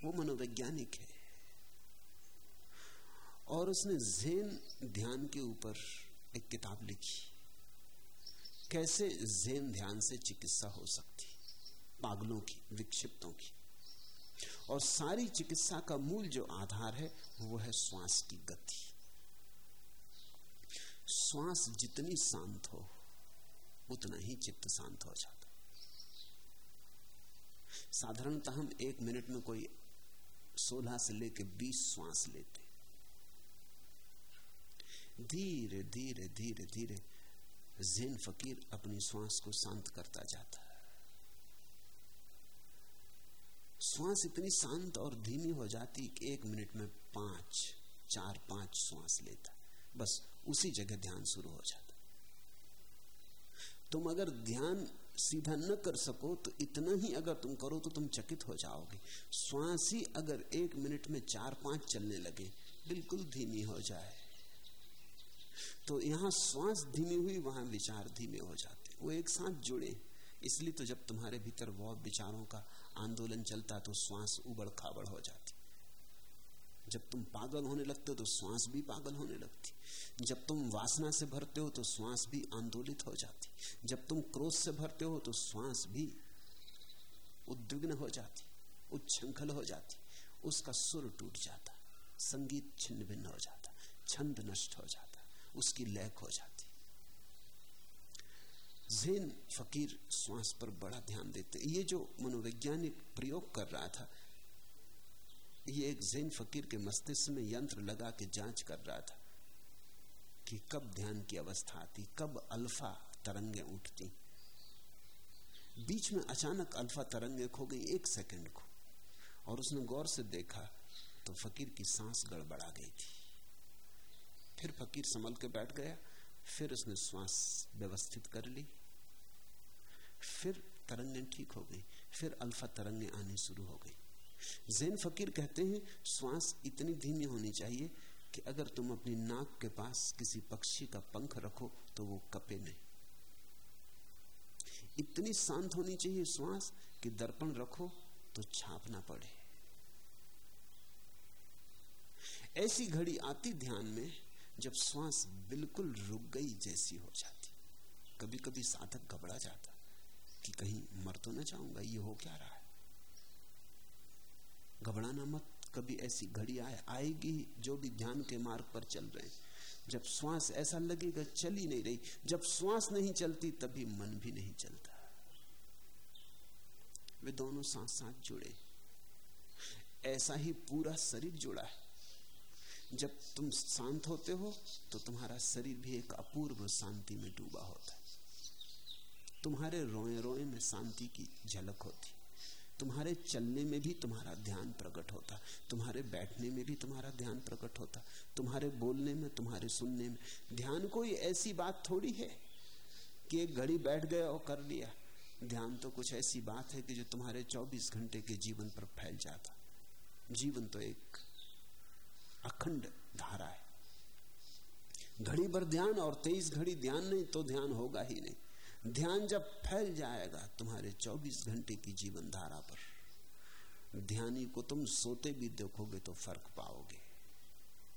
वो मनोवैज्ञानिक है। और उसने जेन ध्यान के ऊपर एक किताब लिखी। कैसे जेन ध्यान से चिकित्सा हो सकती? पागलों की, विक्षिप्तों की। और सारी चिकित्सा का मूल जो आधार है, वो है श्वास की गति। श्वास जितनी शांत हो, उतना ही चित्त शांत हो जाता साधारणतः हम एक मिनट में कोई सोलह से लेकर बीस श्वास लेते धीरे धीरे धीरे धीरे जैन फकीर अपनी श्वास को शांत करता जाता है। श्वास इतनी शांत और धीमी हो जाती कि एक मिनट में पाँच, चार, पाँच श्वास लेता बस उसी जगह ध्यान शुरू हो जाता तुम अगर ध्यान सीधा न कर सको तो इतना ही अगर तुम करो तो तुम चकित हो जाओगे। श्वास ही अगर एक मिनट में चार पाँच चलने लगे, बिल्कुल धीमी हो जाए। तो यहाँ श्वास धीमी हुई, वहाँ विचार धीमे हो जाते। वो एक साथ जुड़े। इसलिए तो जब तुम्हारे भीतर वह विचारों का आंदोलन चलता तो श्वास उबड़ खाबड़ हो जाती। जब तुम पागल होने लगते हो तो श्वास भी पागल होने लगती। जब तुम वासना से भरते हो तो श्वास भी आंदोलित हो जाती। जब तुम क्रोध से भरते हो तो श्वास भी उद्विग्न हो जाती, उच्छृंखल हो जाती। उसका सुर टूट जाता, संगीत छिन्न भिन्न हो जाता, छंद नष्ट हो जाता, उसकी लय हो जाती। जैन फकीर श्वास पर बड़ा ध्यान देते। ये जो मनोवैज्ञानिक प्रयोग कर रहा था ये एक जैन फकीर के मस्तिष्क में यंत्र लगा के जाँच कर रहा था कि कब ध्यान की अवस्था आती, कब अल्फ़ा तरंगे उठती। बीच में अचानक अल्फ़ा तरंगे खो गई एक सेकंड को, और उसने गौर से देखा तो फकीर की सांस गड़बड़ा गई थी। फिर फकीर संभल के बैठ गया, फिर उसने श्वास व्यवस्थित कर ली, फिर तरंगें ठीक हो गई, फिर अल्फ़ा तरंगें आनी शुरू हो गई। जैन फकीर कहते हैं, श्वास इतनी धीमी होनी चाहिए कि अगर तुम अपनी नाक के पास किसी पक्षी का पंख रखो तो वो कपे नहीं। इतनी शांत होनी चाहिए श्वास कि दर्पण रखो तो छाप ना पड़े। ऐसी घड़ी आती ध्यान में, जब श्वास बिल्कुल रुक गई जैसी हो जाती। कभी कभी साधक घबरा जाता कि कहीं मर तो ना जाऊँगा, ये हो क्या रहा है? घबराना मत, कभी ऐसी घड़ी आए, आएगी जो भी ध्यान के मार्ग पर चल रहे। जब श्वास ऐसा लगेगा, चल ही नहीं रही। जब श्वास नहीं चलती, तभी मन भी नहीं चलता। वे दोनों साथ साथ जुड़े। ऐसा ही पूरा शरीर जुड़ा है। जब तुम शांत होते हो तो तुम्हारा शरीर भी एक अपूर्व शांति में डूबा होता है। तुम्हारे रोए रोए में शांति की झलक होती तुम्हारे चलने में भी तुम्हारा ध्यान प्रकट होता, तुम्हारे बैठने में भी तुम्हारा ध्यान प्रकट होता, तुम्हारे बोलने में, तुम्हारे सुनने में। ध्यान कोई ऐसी बात थोड़ी है कि एक घड़ी बैठ गए और कर लिया। ध्यान तो कुछ ऐसी बात है कि जो तुम्हारे 24 घंटे के जीवन पर फैल जाता। जीवन तो एक अखंड धारा है। घड़ी भर ध्यान और तेईस घड़ी ध्यान नहीं तो ध्यान होगा ही नहीं। ध्यान जब फैल जाएगा तुम्हारे 24 घंटे की जीवन धारा पर। ध्यानी को तुम सोते भी देखोगे तो फ़र्क पाओगे।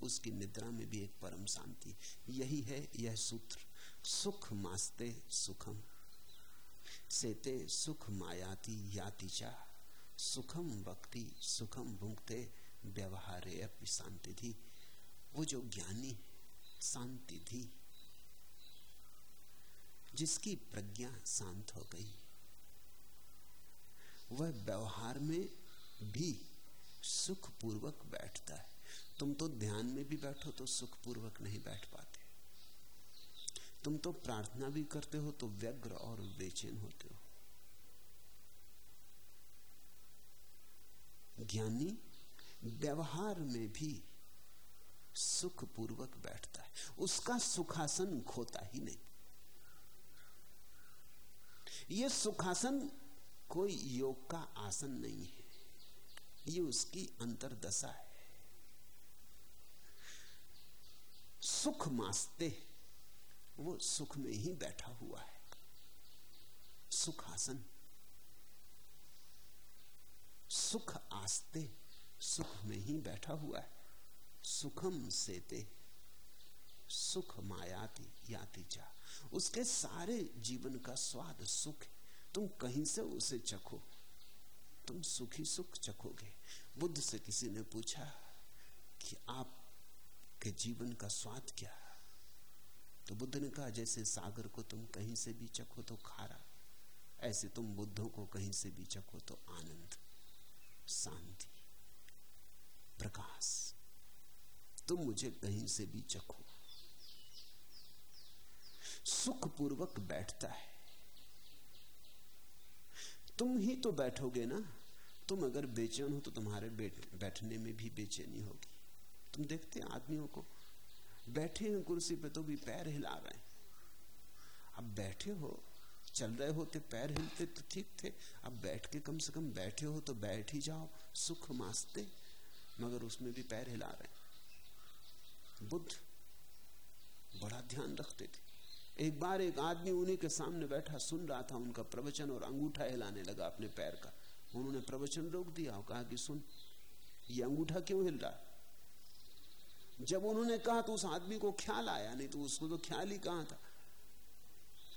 उसकी निद्रा में भी एक परम शांति। यही है यह सूत्र। सुख मास्ते सुखम। सेते सुख मायाति याति चा सुखम भक्ति सुखम भुंगते व्यवहारे अपनी शांति थी वो जो ज्ञानी शांति थी जिसकी प्रज्ञा शांत हो गई। वह व्यवहार में भी सुखपूर्वक बैठता है। तुम तो ध्यान में भी बैठो तो सुखपूर्वक नहीं बैठ पाते। तुम तो प्रार्थना भी करते हो तो व्यग्र और बेचैन होते हो। ज्ञानी व्यवहार में भी सुखपूर्वक बैठता है। उसका सुखासन खोता ही नहीं। यह सुखासन कोई योग का आसन नहीं है। ये उसकी अंतरदशा है। सुख मासते वो सुख में ही बैठा हुआ है। सुखासन। सुख आस्ते, सुख में ही बैठा हुआ है। सुखम सेते। सुख मायाती याति जा। उसके सारे जीवन का स्वाद सुख तुम कहीं से उसे चखो। तुम सुखी सुख चखोगे। बुद्ध से किसी ने पूछा कि आप के जीवन का स्वाद क्या तो बुद्ध ने कहा, जैसे सागर को तुम कहीं से भी चखो तो खारा, ऐसे तुम बुद्धों को कहीं से भी चखो तो आनंद, शांति, प्रकाश। तुम मुझे कहीं से भी चखो। सुखपूर्वक बैठता है। तुम ही तो बैठोगे ना? तुम अगर बेचैन हो तो तुम्हारे बैठने में भी बेचैनी होगी। तुम देखते आदमियों को, बैठे हैं कुर्सी पे तो भी पैर हिला रहे हैं। अब बैठे हो, चल रहे होते पैर हिलते तो ठीक थे। अब बैठ के कम से कम बैठे हो तो बैठ ही जाओ, सुख मासते, मगर उसमें भी पैर हिला रहे बुद्ध बड़ा ध्यान रखते थे। एक बार एक आदमी उन्हीं के सामने बैठा सुन रहा था उनका प्रवचन और अंगूठा हिलाने लगा अपने पैर का। उन्होंने प्रवचन रोक दिया और कहा कि सुन ये अंगूठा क्यों हिल रहा? जब उन्होंने कहा तो उस आदमी को ख्याल आया नहीं तो उसको तो ख्याल ही कहा था?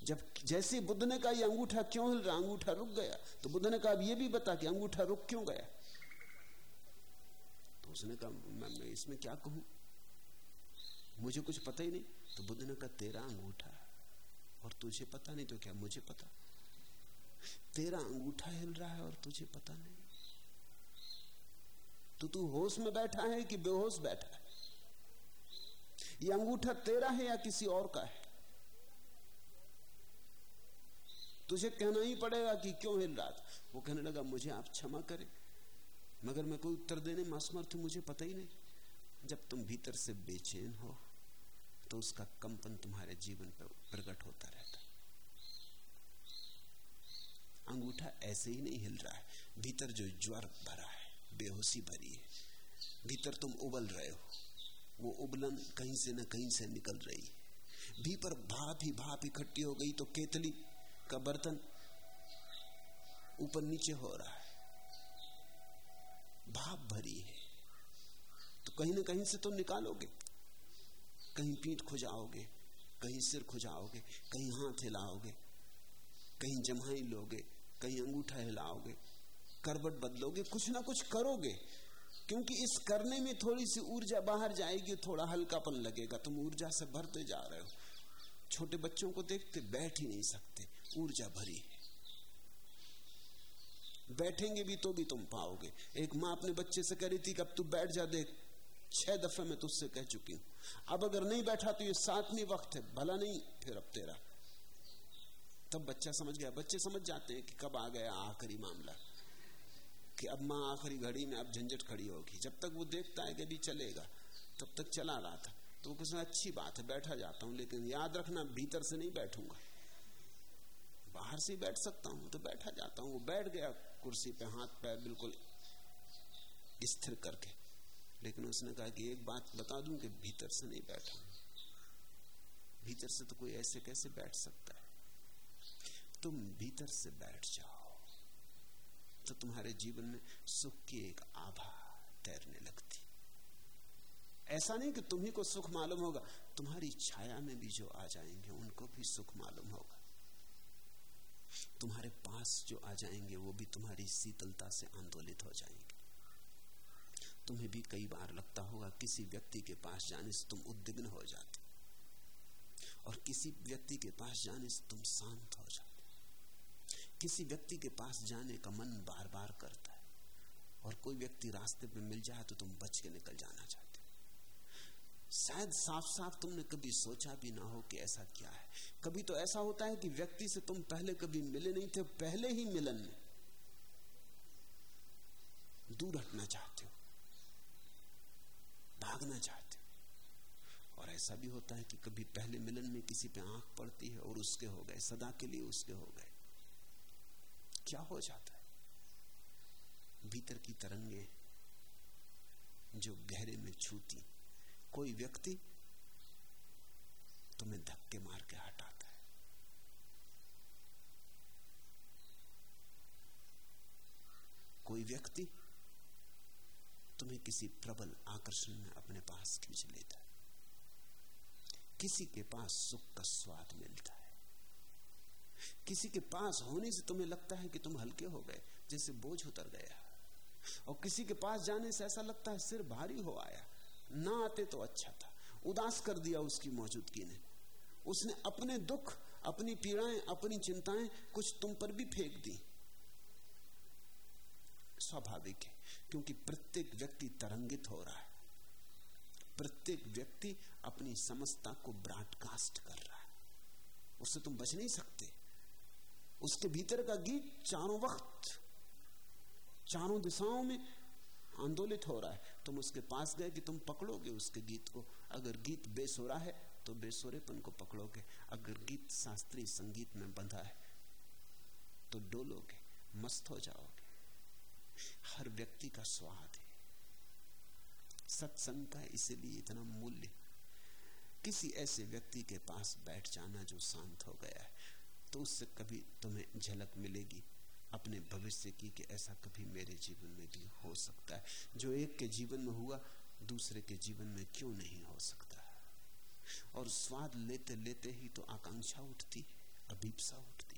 जब जैसे बुद्ध ने कहा ये अंगूठा क्यों हिल रहा? अंगूठा रुक गया। तो बुद्ध ने कहा अब ये भी बता कि अंगूठा रुक क्यों गया? तो उसने कहा मैं, मैं इसमें क्या कहूँ? मुझे कुछ पता ही नहीं। तो बुद्ध ने कहा तेरा अंगूठा और तुझे पता नहीं तो क्या मुझे पता? तेरा अंगूठा हिल रहा है और तुझे पता नहीं। तो तू होश में बैठा है कि बेहोश बैठा है? ये अंगूठा तेरा है या किसी और का है? तुझे कहना ही पड़ेगा कि क्यों हिल रहा था? वो कहने लगा, मुझे आप क्षमा करें, मगर मैं कोई उत्तर देने में असमर्थ मुझे पता ही नहीं। जब तुम भीतर से बेचैन हो तो उसका कंपन तुम्हारे जीवन पर प्रकट होता रहता अंगूठा ऐसे ही नहीं हिल रहा है। भीतर जो ज्वर भरा है, बेहोशी भरी है, भीतर तुम उबल रहे हो। वो उबलन कहीं से न कहीं से निकल रही है। भी पर भाप ही भाप इकट्ठी हो गई तो केतली का बर्तन ऊपर नीचे हो रहा है। भाप भरी है। तो कहीं ना कहीं से तो निकालोगे। कहीं पीठ खुजाओगे, कहीं सिर खुजाओगे, कहीं हाथ हिलाओगे, कहीं जमाई लोगे, कहीं अंगूठा हिलाओगे। करबट बदलोगे, कुछ ना कुछ करोगे, क्योंकि इस करने में थोड़ी सी ऊर्जा बाहर जाएगी, थोड़ा हल्कापन लगेगा। तुम ऊर्जा से भरते जा रहे हो। छोटे बच्चों को देखते बैठ ही नहीं सकते, ऊर्जा भरी। है बैठेंगे भी तो भी तुम पाओगे। एक माँ अपने बच्चे से कह रही थी कि अब तू बैठ जा, देख। छह दफे मैं तुझसे कह चुकी हूँ। अब अगर नहीं बैठा तो ये सातवीं वक्त है, भला नहीं, फिर अब तेरा। तब बच्चा समझ गया, बच्चे समझ जाते हैं कि कब आ गया आखिरी मामला। कि अब माँ आखिरी घड़ी में अब झंझट खड़ी होगी। जब तक वो देखता है कि अभी चलेगा, तब तक चला रहा था। तो वो कुछ अच्छी बात है, बैठा जाता हूँ, लेकिन याद रखना, भीतर से नहीं बैठूँगा। बाहर से बैठ सकता हूँ तो बैठा जाता हूँ। वो बैठ गया कुर्सी पे, हाथ पैर बिल्कुल स्थिर करके। लेकिन उसने कहा कि एक बात बता दूँ कि भीतर से नहीं बैठा। भीतर से तो कोई ऐसे कैसे बैठ सकता है? तुम भीतर से बैठ जाओ तो तुम्हारे जीवन में सुख की एक आभा तैरने लगती। ऐसा नहीं कि तुम्ही को सुख मालूम होगा, तुम्हारी छाया में भी जो आ जाएँगे, उनको भी सुख मालूम होगा। तुम्हारे पास जो आ जाएँगे, वो भी तुम्हारी शीतलता से आंदोलित हो जाएँगे। तुम्हें भी कई बार लगता होगा किसी व्यक्ति के पास जाने से तुम उद्विग्न हो जाते और किसी व्यक्ति के पास जाने से तुम शांत हो जाते किसी व्यक्ति के पास जाने का मन बार बार करता है। और कोई व्यक्ति रास्ते पे मिल जाए तो तुम बच के निकल जाना चाहते शायद साफ़ साफ़ तुमने कभी सोचा भी ना हो कि ऐसा क्या है। कभी तो ऐसा होता है कि व्यक्ति से तुम पहले कभी मिले नहीं थे, पहले ही मिलन में। दूर हटना चाहते हो। भागना चाहते और ऐसा भी होता है कि कभी पहले मिलन में किसी पे आँख पड़ती है और उसके हो गए, सदा के लिए उसके हो गए। क्या हो जाता है? भीतर की तरंगे जो गहरे में छूती, कोई व्यक्ति तुम्हें धक्के मार के हटाता है। कोई व्यक्ति तुम्हें किसी प्रबल आकर्षण में अपने पास खींच लेता है। किसी के पास सुख का स्वाद मिलता है। किसी के पास होने से तुम्हें लगता है कि तुम हल्के हो गए, जैसे बोझ उतर गया। और किसी के पास जाने से ऐसा लगता है सिर भारी हो आया। ना आते तो अच्छा था। उदास कर दिया उसकी मौजूदगी ने। उसने अपने दुख, अपनी पीड़ाएँ, अपनी चिंताएँ कुछ तुम पर भी फेंक दी। स्वाभाविक है, क्योंकि प्रत्येक व्यक्ति तरंगित हो रहा है। प्रत्येक व्यक्ति अपनी समस्ता को ब्रॉडकास्ट कर रहा है। उससे तुम बच नहीं सकते। उसके भीतर का गीत चारों वक्त, चारों दिशाओं में आंदोलित हो रहा है। तुम उसके पास गए कि तुम पकड़ोगे उसके गीत को। अगर गीत बेसुरा है तो बेसोरेपन को पकड़ोगे। अगर गीत शास्त्रीय संगीत में बंधा है तो डोलोगे, मस्त हो जाओगे। हर व्यक्ति का स्वाद है। सत्संग का इसीलिए इतना मूल्य, किसी ऐसे व्यक्ति के पास बैठ जाना जो शांत हो गया है तो उससे कभी तुम्हें झलक मिलेगी। अपने भविष्य की कि ऐसा कभी मेरे जीवन में भी हो सकता है। जो एक के जीवन में हुआ, दूसरे के जीवन में क्यों नहीं हो सकता? और स्वाद लेते लेते ही तो आकांक्षा उठती, अभीपसा उठती।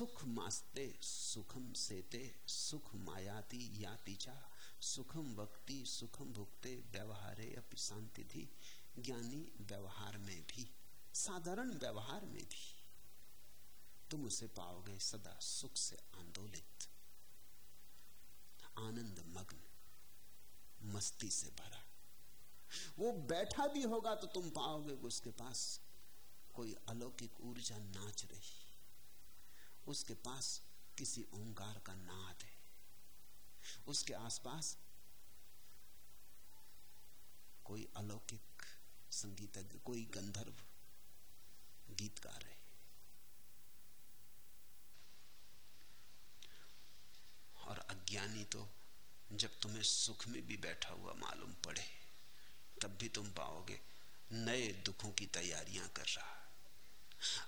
सुख मास्ते, सुखम सेते, सुख मायाति याति चा, सुखम वक्ति सुखम भुगते व्यवहारे अपि शांति थी, ज्ञानी व्यवहार में भी, साधारण व्यवहार में भी। तुम उसे पाओगे सदा सुख से आंदोलित, आनंद मग्न, मस्ती से भरा। वो बैठा भी होगा तो तुम पाओगे उसके पास कोई अलौकिक ऊर्जा नाच रही। उसके पास किसी ओंकार का नाद है। उसके आसपास कोई अलौकिक संगीतज्ञ कोई गंधर्व गीतकार है। और अज्ञानी तो जब तुम्हें सुख में भी बैठा हुआ मालूम पड़े, तब भी तुम पाओगे नए दुखों की तैयारियाँ कर रहा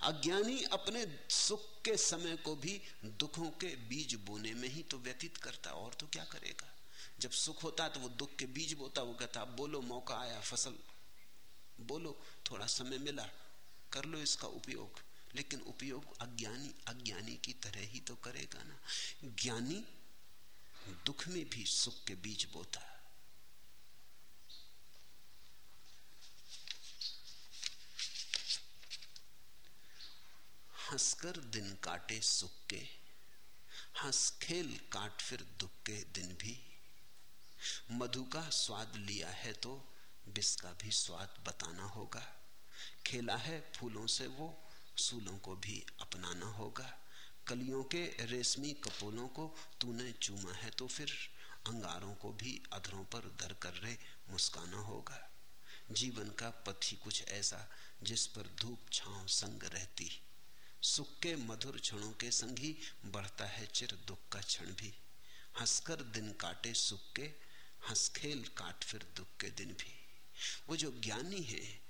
अज्ञानी अपने सुख के समय को भी दुखों के बीज बोने में ही तो व्यतीत करता, और तो क्या करेगा? जब सुख होता तो वो दुख के बीज बोता, वो कहता बोलो, मौका आया, फ़सल। बोलो, थोड़ा समय मिला, कर लो इसका उपयोग। लेकिन उपयोग अज्ञानी अज्ञानी की तरह ही तो करेगा ना। ज्ञानी दुख में भी सुख के बीज बोता हंसकर दिन काटे सुख के हंस खेल काट फिर दुख के दिन भी। मधु का स्वाद लिया है तो बिस का भी स्वाद बताना होगा। खेला है फूलों से वो, सूलों को भी अपनाना होगा। कलियों के रेशमी कपोलों को तूने चूमा है तो फिर अंगारों को भी अधरों पर धर कर रहे मुस्काना होगा। जीवन का पथ ही कुछ ऐसा जिस पर धूप छांव संग रहती। सुख के मधुर क्षणों के संग बढ़ता है चिर दुख का क्षण भी। हंसकर दिन काटे सुख के हंस खेल काट फिर दुख के दिन भी। वो जो ज्ञानी है,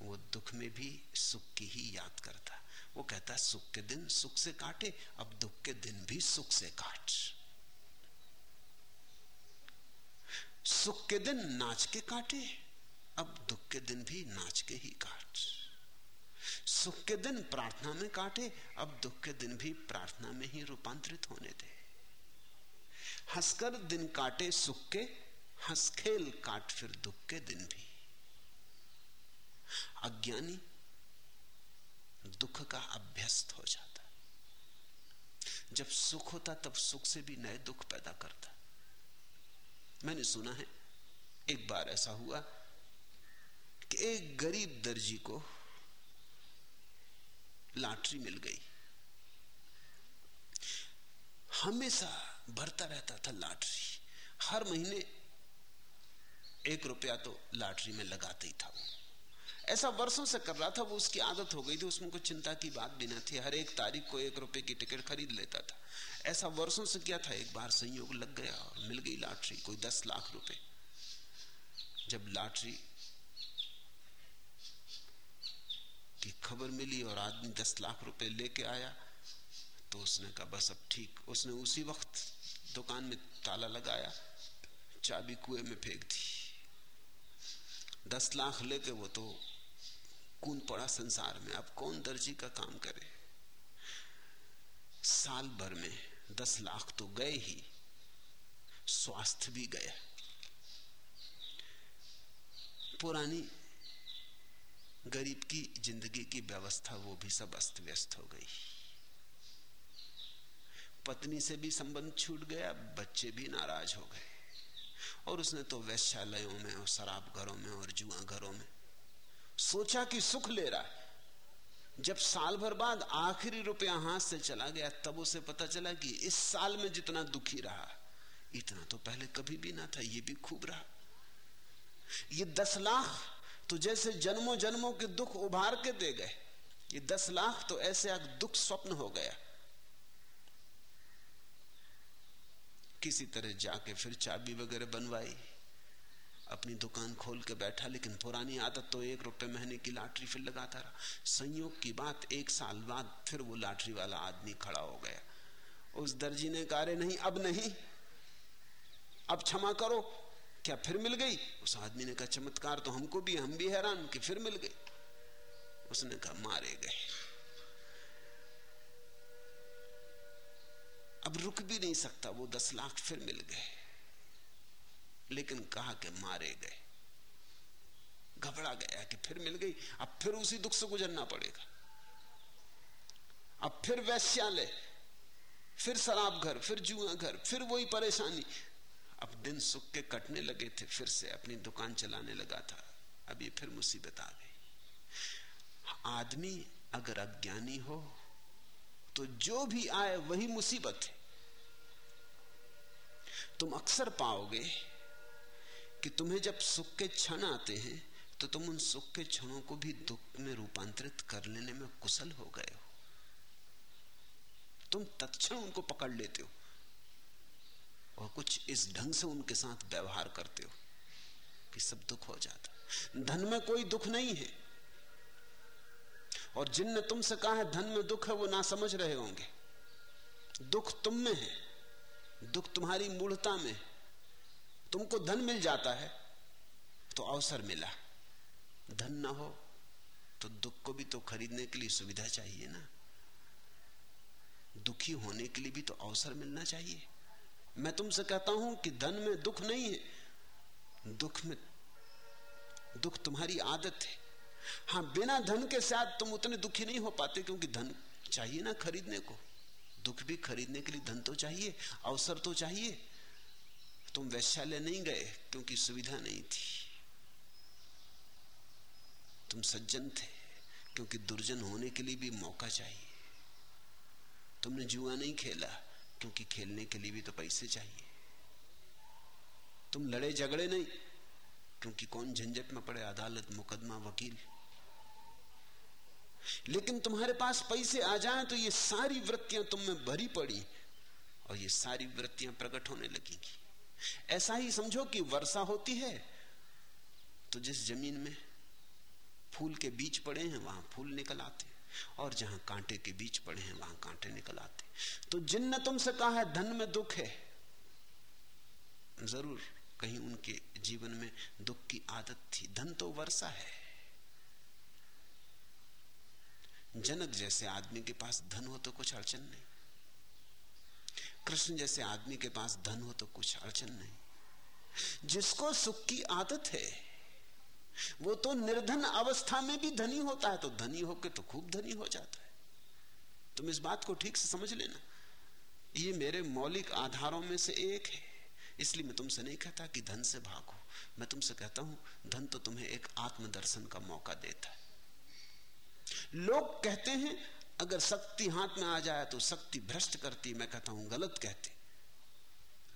वो दुख में भी सुख की ही याद करता। वो कहता है सुख के दिन सुख से काटे, अब दुख के दिन भी सुख से काट। सुख के दिन नाच के काटे, अब दुख के दिन भी नाच के ही काट। सुख के दिन प्रार्थना में काटे, अब दुख के दिन भी प्रार्थना में ही रूपांतरित होने दे। हंसकर दिन काटे सुख के, हंसखेल काट फिर दुख के दिन भी। अज्ञानी दुख का अभ्यस्त हो जाता। जब सुख होता, तब सुख से भी नए दुख पैदा करता। मैंने सुना है, एक बार ऐसा हुआ कि एक गरीब दर्जी को लॉटरी मिल गई। हमेशा भरता रहता था लॉटरी। हर महीने एक रुपया तो लॉटरी में लगाते ही था वो। ऐसा वर्षों से कर रहा था, वो उसकी आदत हो गई थी, उसमें कुछ चिंता की बात भी ना थी। हर एक तारीख को एक रुपए की टिकट खरीद लेता था। ऐसा वर्षों से किया था, एक बार संयोग लग गया मिल गई लॉटरी, कोई दस लाख रुपए जब लॉटरी की खबर मिली और आदमी दस लाख रुपए लेके आया तो उसने कहा, बस अब ठीक। उसने उसी वक्त दुकान में ताला लगाया, चाबी कुएँ में फेंक दी। दस लाख लेके वो तो कून पड़ा संसार में। अब कौन दर्जी का काम करे? साल भर में दस लाख तो गए ही, स्वास्थ्य भी गया। पुरानी गरीब की ज़िंदगी की व्यवस्था, वो भी सब अस्त व्यस्त हो गई। पत्नी से भी संबंध छूट गया, बच्चे भी नाराज़ हो गए। और उसने तो वैश्यालयों में और शराब घरों में और जुआ घरों में सोचा कि सुख ले रहा है। जब साल भर बाद आखिरी रुपया हाथ से चला गया, तब उसे पता चला कि इस साल में जितना दुखी रहा, इतना तो पहले कभी भी ना था, ये भी खूब रहा। ये दस लाख तो जैसे जन्मों जन्मों के दुख उभार के दे गए, ये दस लाख तो ऐसे दुख स्वप्न हो गया। किसी तरह जाके फिर चाबी वगैरह बनवाई, अपनी दुकान खोल के बैठा, लेकिन पुरानी आदत तो एक रुपए महीने की लॉटरी फिर लगाता रहा। संयोग की बात एक साल बाद फिर वो लॉटरी वाला आदमी खड़ा हो गया। उस दर्जी ने कहा नहीं, अब नहीं, अब क्षमा करो। क्या फिर मिल गई? उस आदमी ने कहा, चमत्कार तो हमको भी हम भी हैरान कि फिर मिल गई? उसने कहा, मारे गए। अब रुक भी नहीं सकता, वो दस लाख फिर मिल गए। लेकिन कहा कि मारे गए। घबरा गया कि फिर मिल गई। अब फिर उसी दुख से गुजरना पड़ेगा। अब फिर वैश्यालय, फिर शराब घर, फिर जुआ घर, फिर वही परेशानी। अब दिन सुख के कटने लगे थे, फिर से अपनी दुकान चलाने लगा था। अब ये फिर मुसीबत आ गई। आदमी अगर अज्ञानी हो तो जो भी आए वही मुसीबत है। तुम अक्सर पाओगे कि तुम्हें जब सुख के क्षण आते हैं तो तुम उन सुख के क्षणों को भी दुख में रूपांतरित कर लेने में कुशल हो गए हो। तुम तत्क्षण उनको पकड़ लेते हो। और कुछ इस ढंग से उनके साथ व्यवहार करते हो कि सब दुख हो जाता धन में कोई दुख नहीं है। और जिनने तुमसे कहा है, धन में दुख है, वो ना समझ रहे होंगे। दुख तुम में है। दुख तुम्हारी मूढ़ता में तुमको धन मिल जाता है तो अवसर मिला। धन ना हो तो दुख को भी तो खरीदने के लिए सुविधा चाहिए ना। दुखी होने के लिए भी तो अवसर मिलना चाहिए। मैं तुमसे कहता हूँ कि धन में दुख नहीं है। दुख में, दुख तुम्हारी आदत है। हाँ बिना धन के साथ तुम उतने दुखी नहीं हो पाते, क्योंकि धन चाहिए ना खरीदने को। दुख भी खरीदने के लिए धन तो चाहिए, अवसर तो चाहिए। तुम वैश्यालय नहीं गए, क्योंकि सुविधा नहीं थी। तुम सज्जन थे, क्योंकि दुर्जन होने के लिए भी मौका चाहिए। तुमने जुआ नहीं खेला क्योंकि खेलने के लिए भी तो पैसे चाहिए। तुम लड़े झगड़े नहीं, क्योंकि कौन झंझट में पड़े, अदालत, मुकदमा, वकील। लेकिन तुम्हारे पास पैसे आ जाए तो ये सारी वृत्तियाँ तुम में भरी पड़ी और ये सारी वृत्तियाँ प्रकट होने लगेंगी। ऐसा ही समझो कि वर्षा होती है तो जिस ज़मीन में फूल के बीज पड़े हैं, वहाँ फूल निकल आते और जहाँ कांटे के बीच पड़े हैं, वहाँ कांटे निकल आते। तो जिन तुमसे कहा है, धन में दुख है, ज़रूर कहीं उनके जीवन में दुख की आदत थी। धन तो वर्षा है। जनक जैसे आदमी के पास धन हो तो कुछ अड़चन नहीं। कृष्ण जैसे आदमी के पास धन हो तो कुछ अड़चन नहीं। जिसको सुख की आदत है वो तो निर्धन अवस्था में भी धनी होता है तो धनी होकर तो खूब धनी हो जाता है। तुम इस बात को ठीक से समझ लेना। ये मेरे मौलिक आधारों में से एक है। इसलिए मैं तुमसे नहीं कहता कि धन से भागो। मैं तुमसे कहता हूँ, धन तो तुम्हें एक आत्मदर्शन का मौका देता है। लोग कहते हैं, अगर शक्ति हाथ में आ जाए तो शक्ति भ्रष्ट करती मैं कहता हूँ, गलत कहते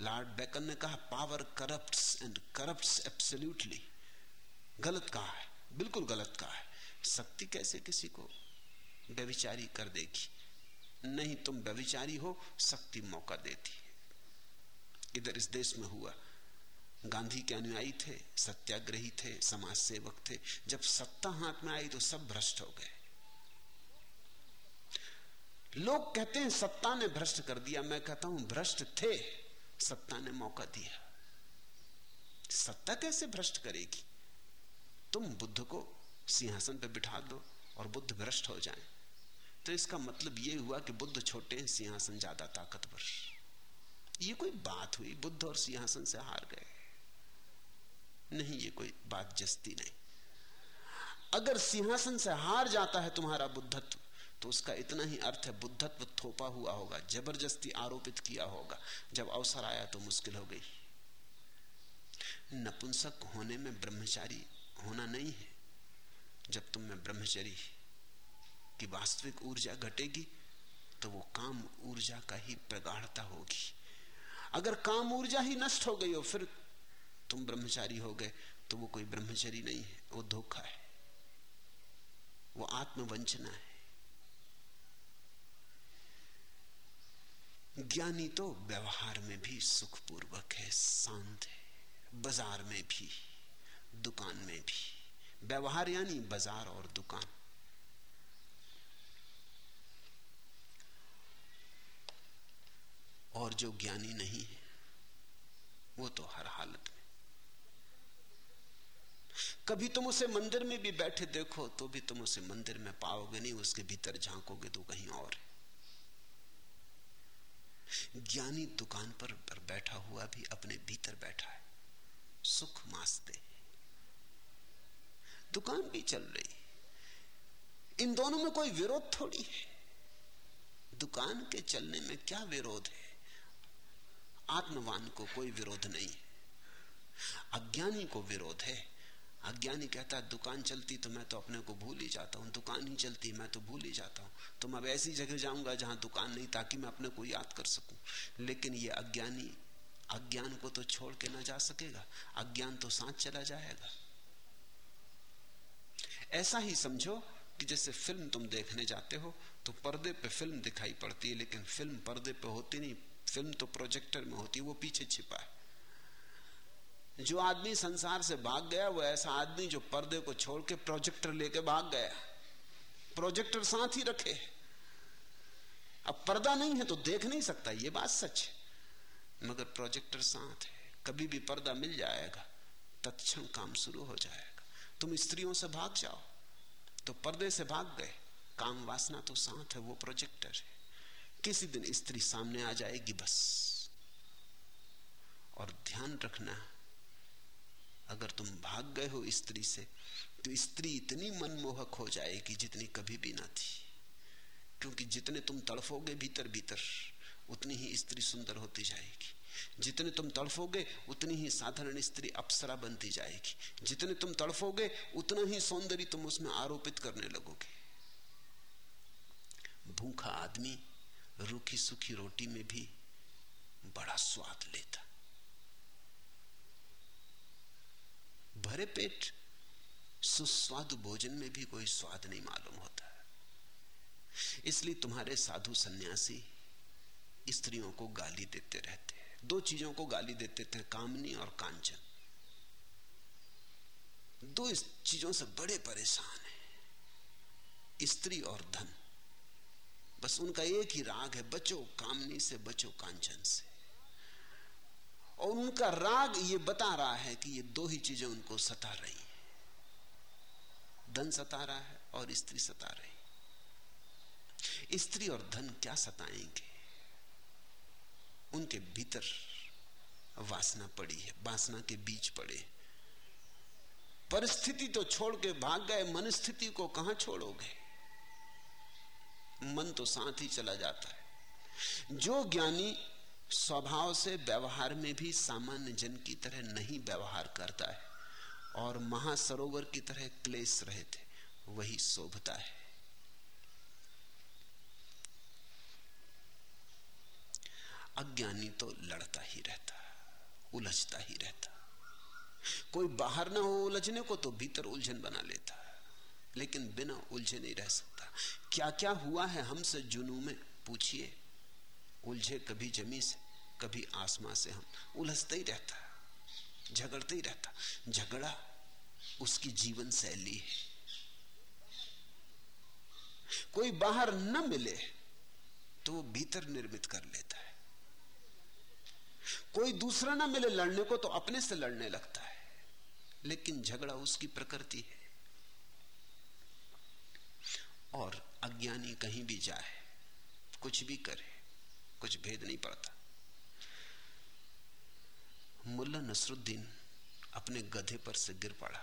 लॉर्ड बेकन ने कहा power corrupt and corrupt absolutely गलत कहा है? बिल्कुल गलत कहा है? शक्ति कैसे किसी को व्यविचारी कर देगी? नहीं तुम व्यविचारी हो, शक्ति मौका देती है। इधर इस देश में हुआ। गांधी के अनुयायी थे, सत्याग्रही थे समाज सेवक थे। जब सत्ता हाथ में आई तो सब भ्रष्ट हो गए। लोग कहते हैं, सत्ता ने भ्रष्ट कर दिया। मैं कहता हूँ, भ्रष्ट थे, सत्ता ने मौका दिया। सत्ता कैसे भ्रष्ट करेगी? तुम बुद्ध को सिंहासन पर बिठा दो और बुद्ध भ्रष्ट हो जाए। तो इसका मतलब यह हुआ कि बुद्ध छोटे हैं, सिंहासन ज़्यादा ताकतवर। ये कोई बात हुई, बुद्ध और सिंहासन से हार गए। नहीं, ये कोई बात जस्ती नहीं। अगर सिंहासन से हार जाता है तुम्हारा बुद्धत्व तो उसका इतना ही अर्थ है, बुद्धत्व थोपा हुआ होगा ज़बरदस्ती आरोपित किया होगा। जब अवसर आया तो मुश्किल हो गई। नपुंसक होने में ब्रह्मचारी होना नहीं है। जब तुम में ब्रह्मचरी की वास्तविक ऊर्जा घटेगी तो वो काम ऊर्जा का ही प्रगाढ़ता होगी। अगर काम ऊर्जा ही नष्ट हो गई हो, फिर तुम ब्रह्मचारी हो गए तो वो कोई ब्रह्मचरी नहीं है, वो धोखा है। वो आत्मवंचना है। ज्ञानी तो व्यवहार में भी सुखपूर्वक है, शांत है, बाज़ार में भी। दुकान में भी। व्यवहार यानी बाज़ार और दुकान। और जो ज्ञानी नहीं है वो तो हर हालत में। कभी तुम उसे मंदिर में भी बैठे देखो तो भी तुम उसे मंदिर में पाओगे नहीं उसके भीतर झांकोगे तो कहीं और है। ज्ञानी दुकान पर, बैठा हुआ भी अपने भीतर बैठा है। सुख मासते दुकान भी चल रही इन दोनों में कोई विरोध थोड़ी है। दुकान के चलने में क्या विरोध है? आत्मवान को कोई विरोध नहीं है। अज्ञानी को विरोध है। अज्ञानी कहता है, दुकान चलती तो मैं तो अपने को भूल ही जाता हूँ। दुकान ही चलती, मैं तो भूल ही जाता हूँ। तो मैं ऐसी जगह जाऊँगा जहाँ दुकान नहीं, ताकि मैं अपने को याद कर सकूँ। लेकिन ये अज्ञानी, अज्ञान को तो छोड़ के ना जा सकेगा। अज्ञान तो साथ चला जाएगा। ऐसा ही समझो कि जैसे फ़िल्म तुम देखने जाते हो तो पर्दे पे फ़िल्म दिखाई पड़ती है, लेकिन फ़िल्म पर्दे पे होती नहीं। फ़िल्म तो प्रोजेक्टर में होती है, वो पीछे छिपा है। जो आदमी संसार से भाग गया, वो ऐसा आदमी जो पर्दे को छोड़ के प्रोजेक्टर लेके भाग गया। प्रोजेक्टर साथ ही रखे। अब पर्दा नहीं है तो देख नहीं सकता, ये बात सच है। मगर प्रोजेक्टर साथ है। कभी भी पर्दा मिल जाएगा, तत्क्षण काम शुरू हो जाएगा। तुम स्त्रियों से भाग जाओ। तो पर्दे से भाग गए। काम वासना तो साथ है, वो प्रोजेक्टर है। किसी दिन स्त्री सामने आ जाएगी बस। और ध्यान रखना, अगर तुम भाग गए हो स्त्री से तो स्त्री इतनी मनमोहक हो जाएगी जितनी कभी भी ना थी। क्योंकि जितने तुम तड़फोगे भीतर भीतर उतनी ही स्त्री सुंदर होती जाएगी। जितने तुम तड़फोगे, उतनी ही साधारण स्त्री अप्सरा बनती जाएगी। जितने तुम तड़फोगे, उतना ही सौंदर्य तुम उसमें आरोपित करने लगोगे। भूखा आदमी रूखी सुखी रोटी में भी बड़ा स्वाद लेता। भरे पेट, सुस्वादु भोजन में भी कोई स्वाद नहीं मालूम होता। इसलिए तुम्हारे साधु सन्यासी स्त्रियों को गाली देते रहते। दो चीज़ों को गाली देते थे, कामनी और कांचन। दो इस चीज़ों से बड़े परेशान है, स्त्री और धन। बस उनका एक ही राग है, बचो कामनी से, बचो कांचन से। और उनका राग ये बता रहा है कि ये दो ही चीज़ें उनको सता रही है। धन सता रहा है और स्त्री सता रही स्त्री और धन क्या सताएँगे? उनके भीतर वासना पड़ी है, वासना के बीच पड़े परिस्थिति तो छोड़ के भाग गए, मनस्थिति को कहाँ छोड़ोगे? मन तो साथ ही चला जाता है। जो ज्ञानी स्वभाव से व्यवहार में भी सामान्य जन की तरह नहीं व्यवहार करता है, और महासरोवर की तरह क्लेश रहे थे, वही शोभता है। अज्ञानी तो लड़ता ही रहता, उलझता ही रहता। कोई बाहर ना हो उलझने को तो भीतर उलझन बना लेता, लेकिन बिना उलझे नहीं रह सकता। क्या क्या हुआ है हमसे जुनू में? पूछिए। उलझे कभी जमी से, कभी आसमां से हम। उलझते ही रहता, झगड़ते ही रहता। झगड़ा उसकी जीवन शैली है। कोई बाहर न मिले तो वो भीतर निर्मित कर लेता है। कोई दूसरा ना मिले लड़ने को तो अपने से लड़ने लगता है। लेकिन झगड़ा उसकी प्रकृति है। और अज्ञानी कहीं भी जाए, कुछ भी करे, कुछ भेद नहीं पड़ता। मुल्ला नसरुद्दीन अपने गधे पर से गिर पड़ा।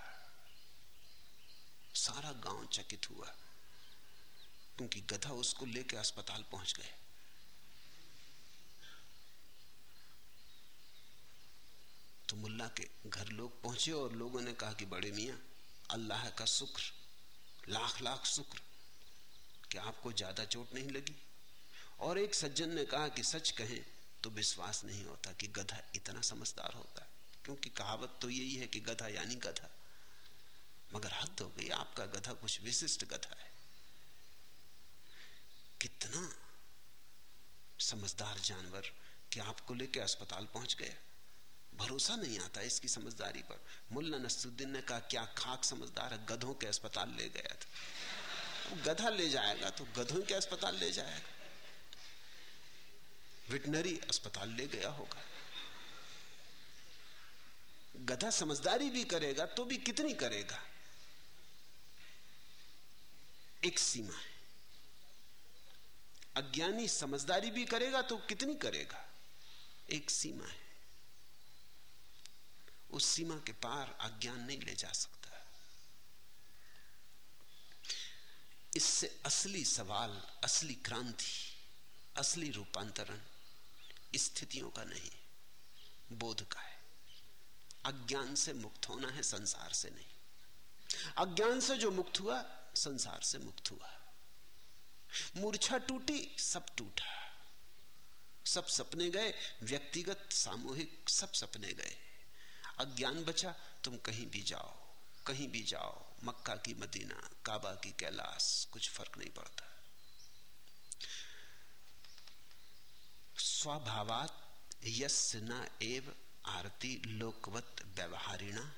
सारा गाँव चकित हुआ। क्योंकि गधा उसको लेकर अस्पताल पहुँच गए तो मुल्ला के घर लोग पहुँचे और लोगों ने कहा कि बड़े मियाँ, अल्लाह का शुक्र, लाख लाख शुक्र कि आपको ज़्यादा चोट नहीं लगी। और एक सज्जन ने कहा कि सच कहें तो विश्वास नहीं होता कि गधा इतना समझदार होता है, क्योंकि कहावत तो यही है कि गधा यानी गधा। मगर हद हो गई, आपका गधा कुछ विशिष्ट गधा है। कितना समझदार जानवर कि आपको लेके अस्पताल पहुँच गया। भरोसा नहीं आता इसकी समझदारी पर। मुल्ला नसरुद्दीन ने कहा, क्या खाक समझदार है? गधों के अस्पताल ले गया था। गधा ले जाएगा तो गधों के अस्पताल ले जाएगा। विटनरी अस्पताल ले गया होगा। गधा समझदारी भी करेगा तो भी कितनी करेगा? एक सीमा है। अज्ञानी समझदारी भी करेगा तो कितनी करेगा? एक सीमा है। उस सीमा के पार अज्ञान नहीं ले जा सकता इससे असली सवाल, असली क्रांति, असली रूपांतरण स्थितियों का नहीं, बोध का है। अज्ञान से मुक्त होना है, संसार से नहीं। अज्ञान से जो मुक्त हुआ, संसार से मुक्त हुआ। मूर्छा टूटी, सब टूटा। सब सपने गए, व्यक्तिगत, सामूहिक, सब सपने गए। अज्ञान बचा, तुम कहीं भी जाओ, कहीं भी जाओ, मक्का की मदीना, काबा की कैलाश, कुछ फ़र्क नहीं पड़ता। स्वभावात यस्य न एव आरती लोकवत व्यवहारिणा,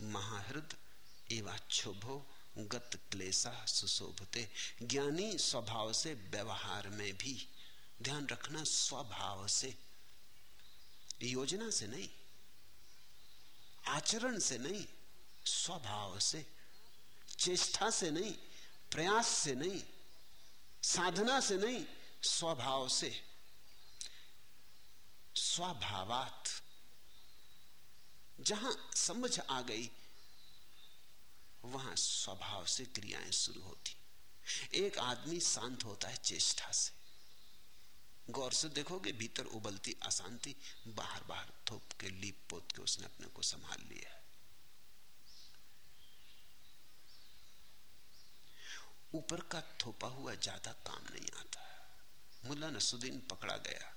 महाहृद एवाक्षोभो गत क्लेशा सुशोभते। ज्ञानी स्वभाव से व्यवहार में भी ध्यान रखना स्वभाव से योजना से नहीं आचरण से नहीं, स्वभाव से, चेष्टा से नहीं, प्रयास से नहीं, साधना से नहीं, स्वभाव से। स्वभावात। जहाँ समझ आ गई, वहाँ स्वभाव से क्रियाएँ शुरू होती। एक आदमी शांत होता है चेष्टा से। गौर से देखोगे, भीतर उबलती अशांति बाहर बाहर थोप के, लीप पोत के उसने अपने को संभाल लिया ऊपर का थोपा हुआ ज़्यादा काम नहीं आता। मुल्ला नसुद्दीन पकड़ा गया।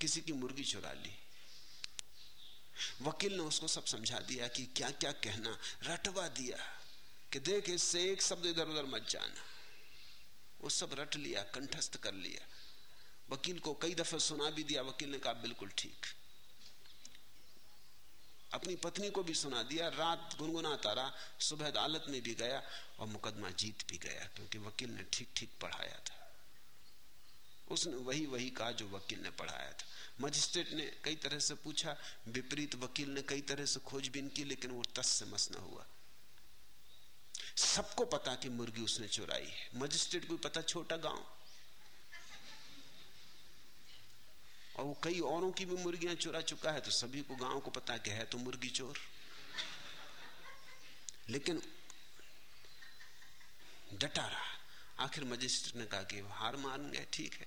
किसी की मुर्गी चुरा ली। वकील ने उसको सब समझा दिया कि क्या क्या कहना, रटवा दिया कि देख, इससे एक शब्द इधर उधर मत जाना। वो सब रट लिया, कंठस्थ कर लिया। वकील को कई दफे सुना भी दिया, वकील ने कहा, बिल्कुल ठीक. अपनी पत्नी को भी सुना दिया, रात गुनगुनाता रहा, सुबह अदालत में भी गया और मुकदमा जीत भी गया, क्योंकि वकील ने ठीक ठीक पढ़ाया था। उसने वही वही कहा जो वकील ने पढ़ाया था। मजिस्ट्रेट ने कई तरह से पूछा, विपरीत वकील ने कई तरह से खोजबीन की, लेकिन वो तस से मस न हुआ। सबको पता कि मुर्गी उसने चुराई है। मजिस्ट्रेट को पता, छोटा गाँव। और वो कई औरों की भी मुर्गियाँ चुरा चुका है तो सभी को गाँव को पता कि है तो मुर्गी चोर। लेकिन डटा रहा आखिर मजिस्ट्रेट ने कहा कि हार मान गए ठीक है।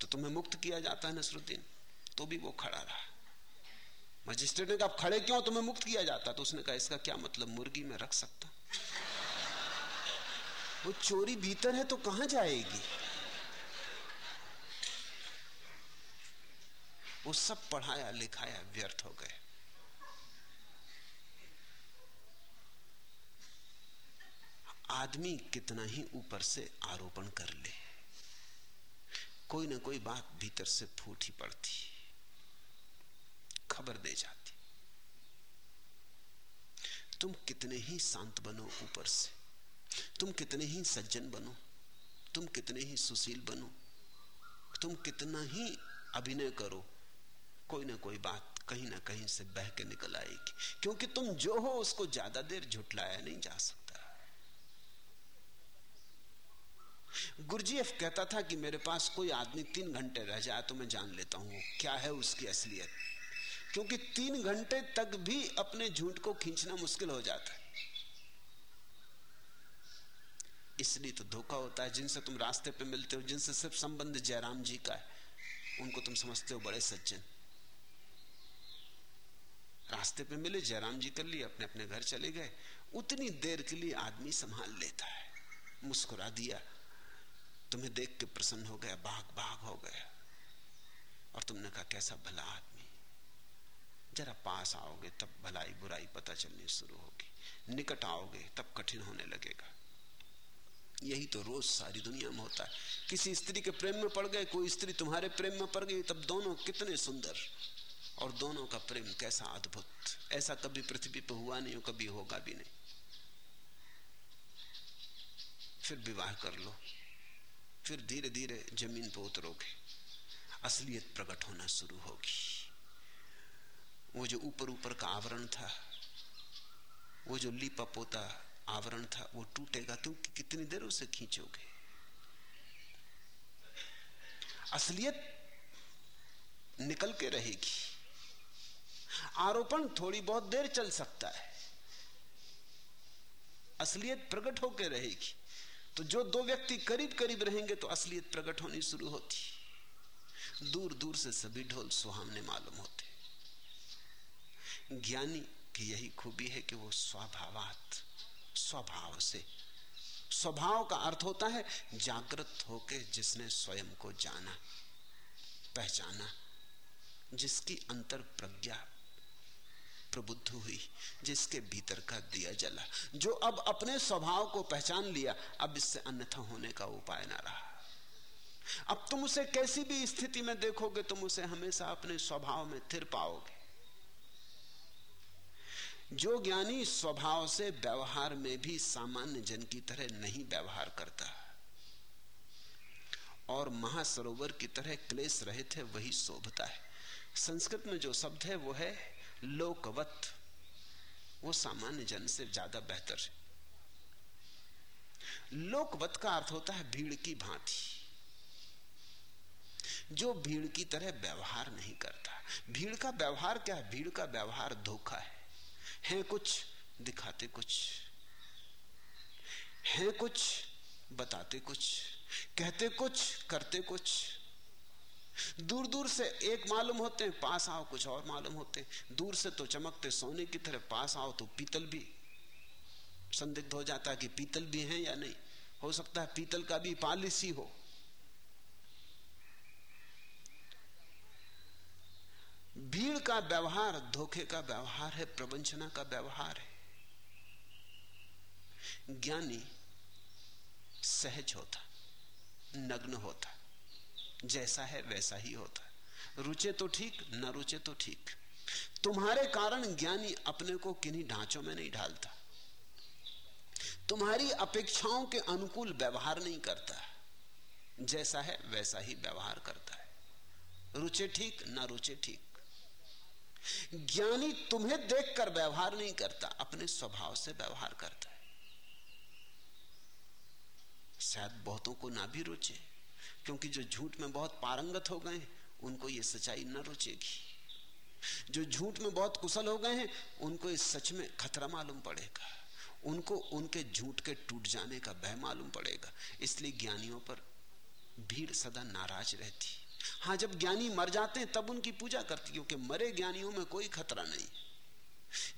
तो तुम्हें मुक्त किया जाता है नसरुद्दीन तो भी वो खड़ा रहा। मजिस्ट्रेट ने कहा खड़े क्यों? तुम्हें मुक्त किया जाता तो उसने कहा, इसका क्या मतलब? मुर्गी में रख सकता वो चोरी भीतर है तो कहाँ जाएगी? वो सब पढ़ाया, लिखाया, व्यर्थ हो गए। आदमी कितना ही ऊपर से आरोपण कर ले, कोई ना कोई बात भीतर से फूट ही पड़ती, खबर दे जाती। तुम कितने ही शांत बनो ऊपर से, तुम कितने ही सज्जन बनो, तुम कितने ही सुशील बनो, तुम कितना ही अभिनय करो कोई ना कोई बात कहीं ना कहीं से बह के निकल आएगी। क्योंकि तुम जो हो, उसको ज़्यादा देर झुटलाया नहीं जा सकता। गुरजीएफ कहता था कि मेरे पास कोई आदमी तीन घंटे रह जाए तो मैं जान लेता हूँ क्या है उसकी असलियत। क्योंकि तीन घंटे तक भी अपने झूठ को खींचना मुश्किल हो जाता है। इसलिए तो धोखा होता है। जिनसे तुम रास्ते पे मिलते हो, जिनसे सिर्फ़ संबंध जयराम जी का है, उनको तुम समझते हो, बड़े सज्जन। रास्ते पे मिले, जयराम जी कर लिए, अपने अपने घर चले गए। उतनी देर के लिए आदमी संभाल लेता है। मुस्कुरा दिया। तुम्हें देख के प्रसन्न हो गया, भाग भाग हो गया। और तुमने कहा, कैसा भला आदमी। जरा पास आओगे, तब भलाई बुराई पता चलनी शुरू होगी। निकट आओगे, तब कठिन होने लगेगा। यही तो रोज सारी दुनिया में होता है। किसी स्त्री के प्रेम में पड़ गए, कोई स्त्री तुम्हारे प्रेम में पड़ गई, तब दोनों कितने सुंदर। और दोनों का प्रेम कैसा अद्भुत। ऐसा कभी पृथ्वी पर हुआ नहीं हो कभी होगा भी नहीं। फिर विवाह कर लो। फिर धीरे धीरे ज़मीन पर उतरोगे। असलियत प्रकट होना शुरू होगी। वो जो ऊपर ऊपर का आवरण था, वो जो लीपा पोता आवरण था, वो टूटेगा क्योंकि कितनी देर उसे खींचोगे? असलियत निकल के रहेगी। आरोपण थोड़ी बहुत देर चल सकता है। असलियत प्रकट होकर रहेगी। तो जो दो व्यक्ति करीब करीब रहेंगे तो असलियत प्रकट होनी शुरू होती। दूर दूर से सभी ढोल सुहावने मालूम होते। ज्ञानी कि यही खूबी है कि वो स्वभावात, स्वभाव से, स्वभाव का अर्थ होता है जागृत होके जिसने स्वयं को जाना, पहचाना, जिसकी अंतर प्रज्ञा प्रबुद्ध हुई, जिसके भीतर का दिया जला, जो अब अपने स्वभाव को पहचान लिया, अब इससे अन्यथा होने का उपाय ना रहा। अब तुम उसे कैसी भी स्थिति में देखोगे, तुम उसे हमेशा अपने स्वभाव में थिर पाओगे। जो ज्ञानी स्वभाव से व्यवहार में भी सामान्य जन की तरह नहीं व्यवहार करता, और महासरोवर की तरह क्लेश रहे थे वही शोभता है। संस्कृत में जो शब्द है, वो है लोकवत, वो सामान्य जन से ज़्यादा बेहतर है। लोकवत का अर्थ होता है भीड़ की भांति। जो भीड़ की तरह व्यवहार नहीं करता। भीड़ का व्यवहार क्या है? भीड़ का व्यवहार धोखा है। है कुछ, दिखाते कुछ। है कुछ, बताते कुछ। कहते कुछ, करते कुछ। दूर दूर से एक मालूम होते हैं, पास आओ, कुछ और मालूम होते हैं। दूर से तो चमकते सोने की तरह, पास आओ तो पीतल भी। संदिग्ध हो जाता है कि पीतल भी है या नहीं। हो सकता है पीतल का भी पालिस ही हो। भीड़ का व्यवहार, धोखे का व्यवहार है, प्रवंचना का व्यवहार है। ज्ञानी सहज होता, नग्न होता। जैसा है वैसा ही होता है। रुचे तो ठीक, न रुचे तो ठीक। तुम्हारे कारण ज्ञानी अपने को किन्हीं ढांचों में नहीं ढालता। तुम्हारी अपेक्षाओं के अनुकूल व्यवहार नहीं करता जैसा है वैसा ही व्यवहार करता है। रुचे ठीक, ना रुचे ठीक। ज्ञानी तुम्हें देखकर व्यवहार नहीं करता, अपने स्वभाव से व्यवहार करता है। शायद बहुतों को ना भी रुचे। क्योंकि जो झूठ में बहुत पारंगत हो गए उनको ये सच्चाई न रुचेगी। जो झूठ में बहुत कुशल हो गए हैं, उनको इस सच में खतरा मालूम पड़ेगा। उनको उनके झूठ के टूट जाने का भय मालूम पड़ेगा। इसलिए ज्ञानियों पर भीड़ सदा नाराज़ रहती हाँ। जब ज्ञानी मर जाते हैं, तब उनकी पूजा करती क्योंकि मरे ज्ञानियों में कोई खतरा नहीं।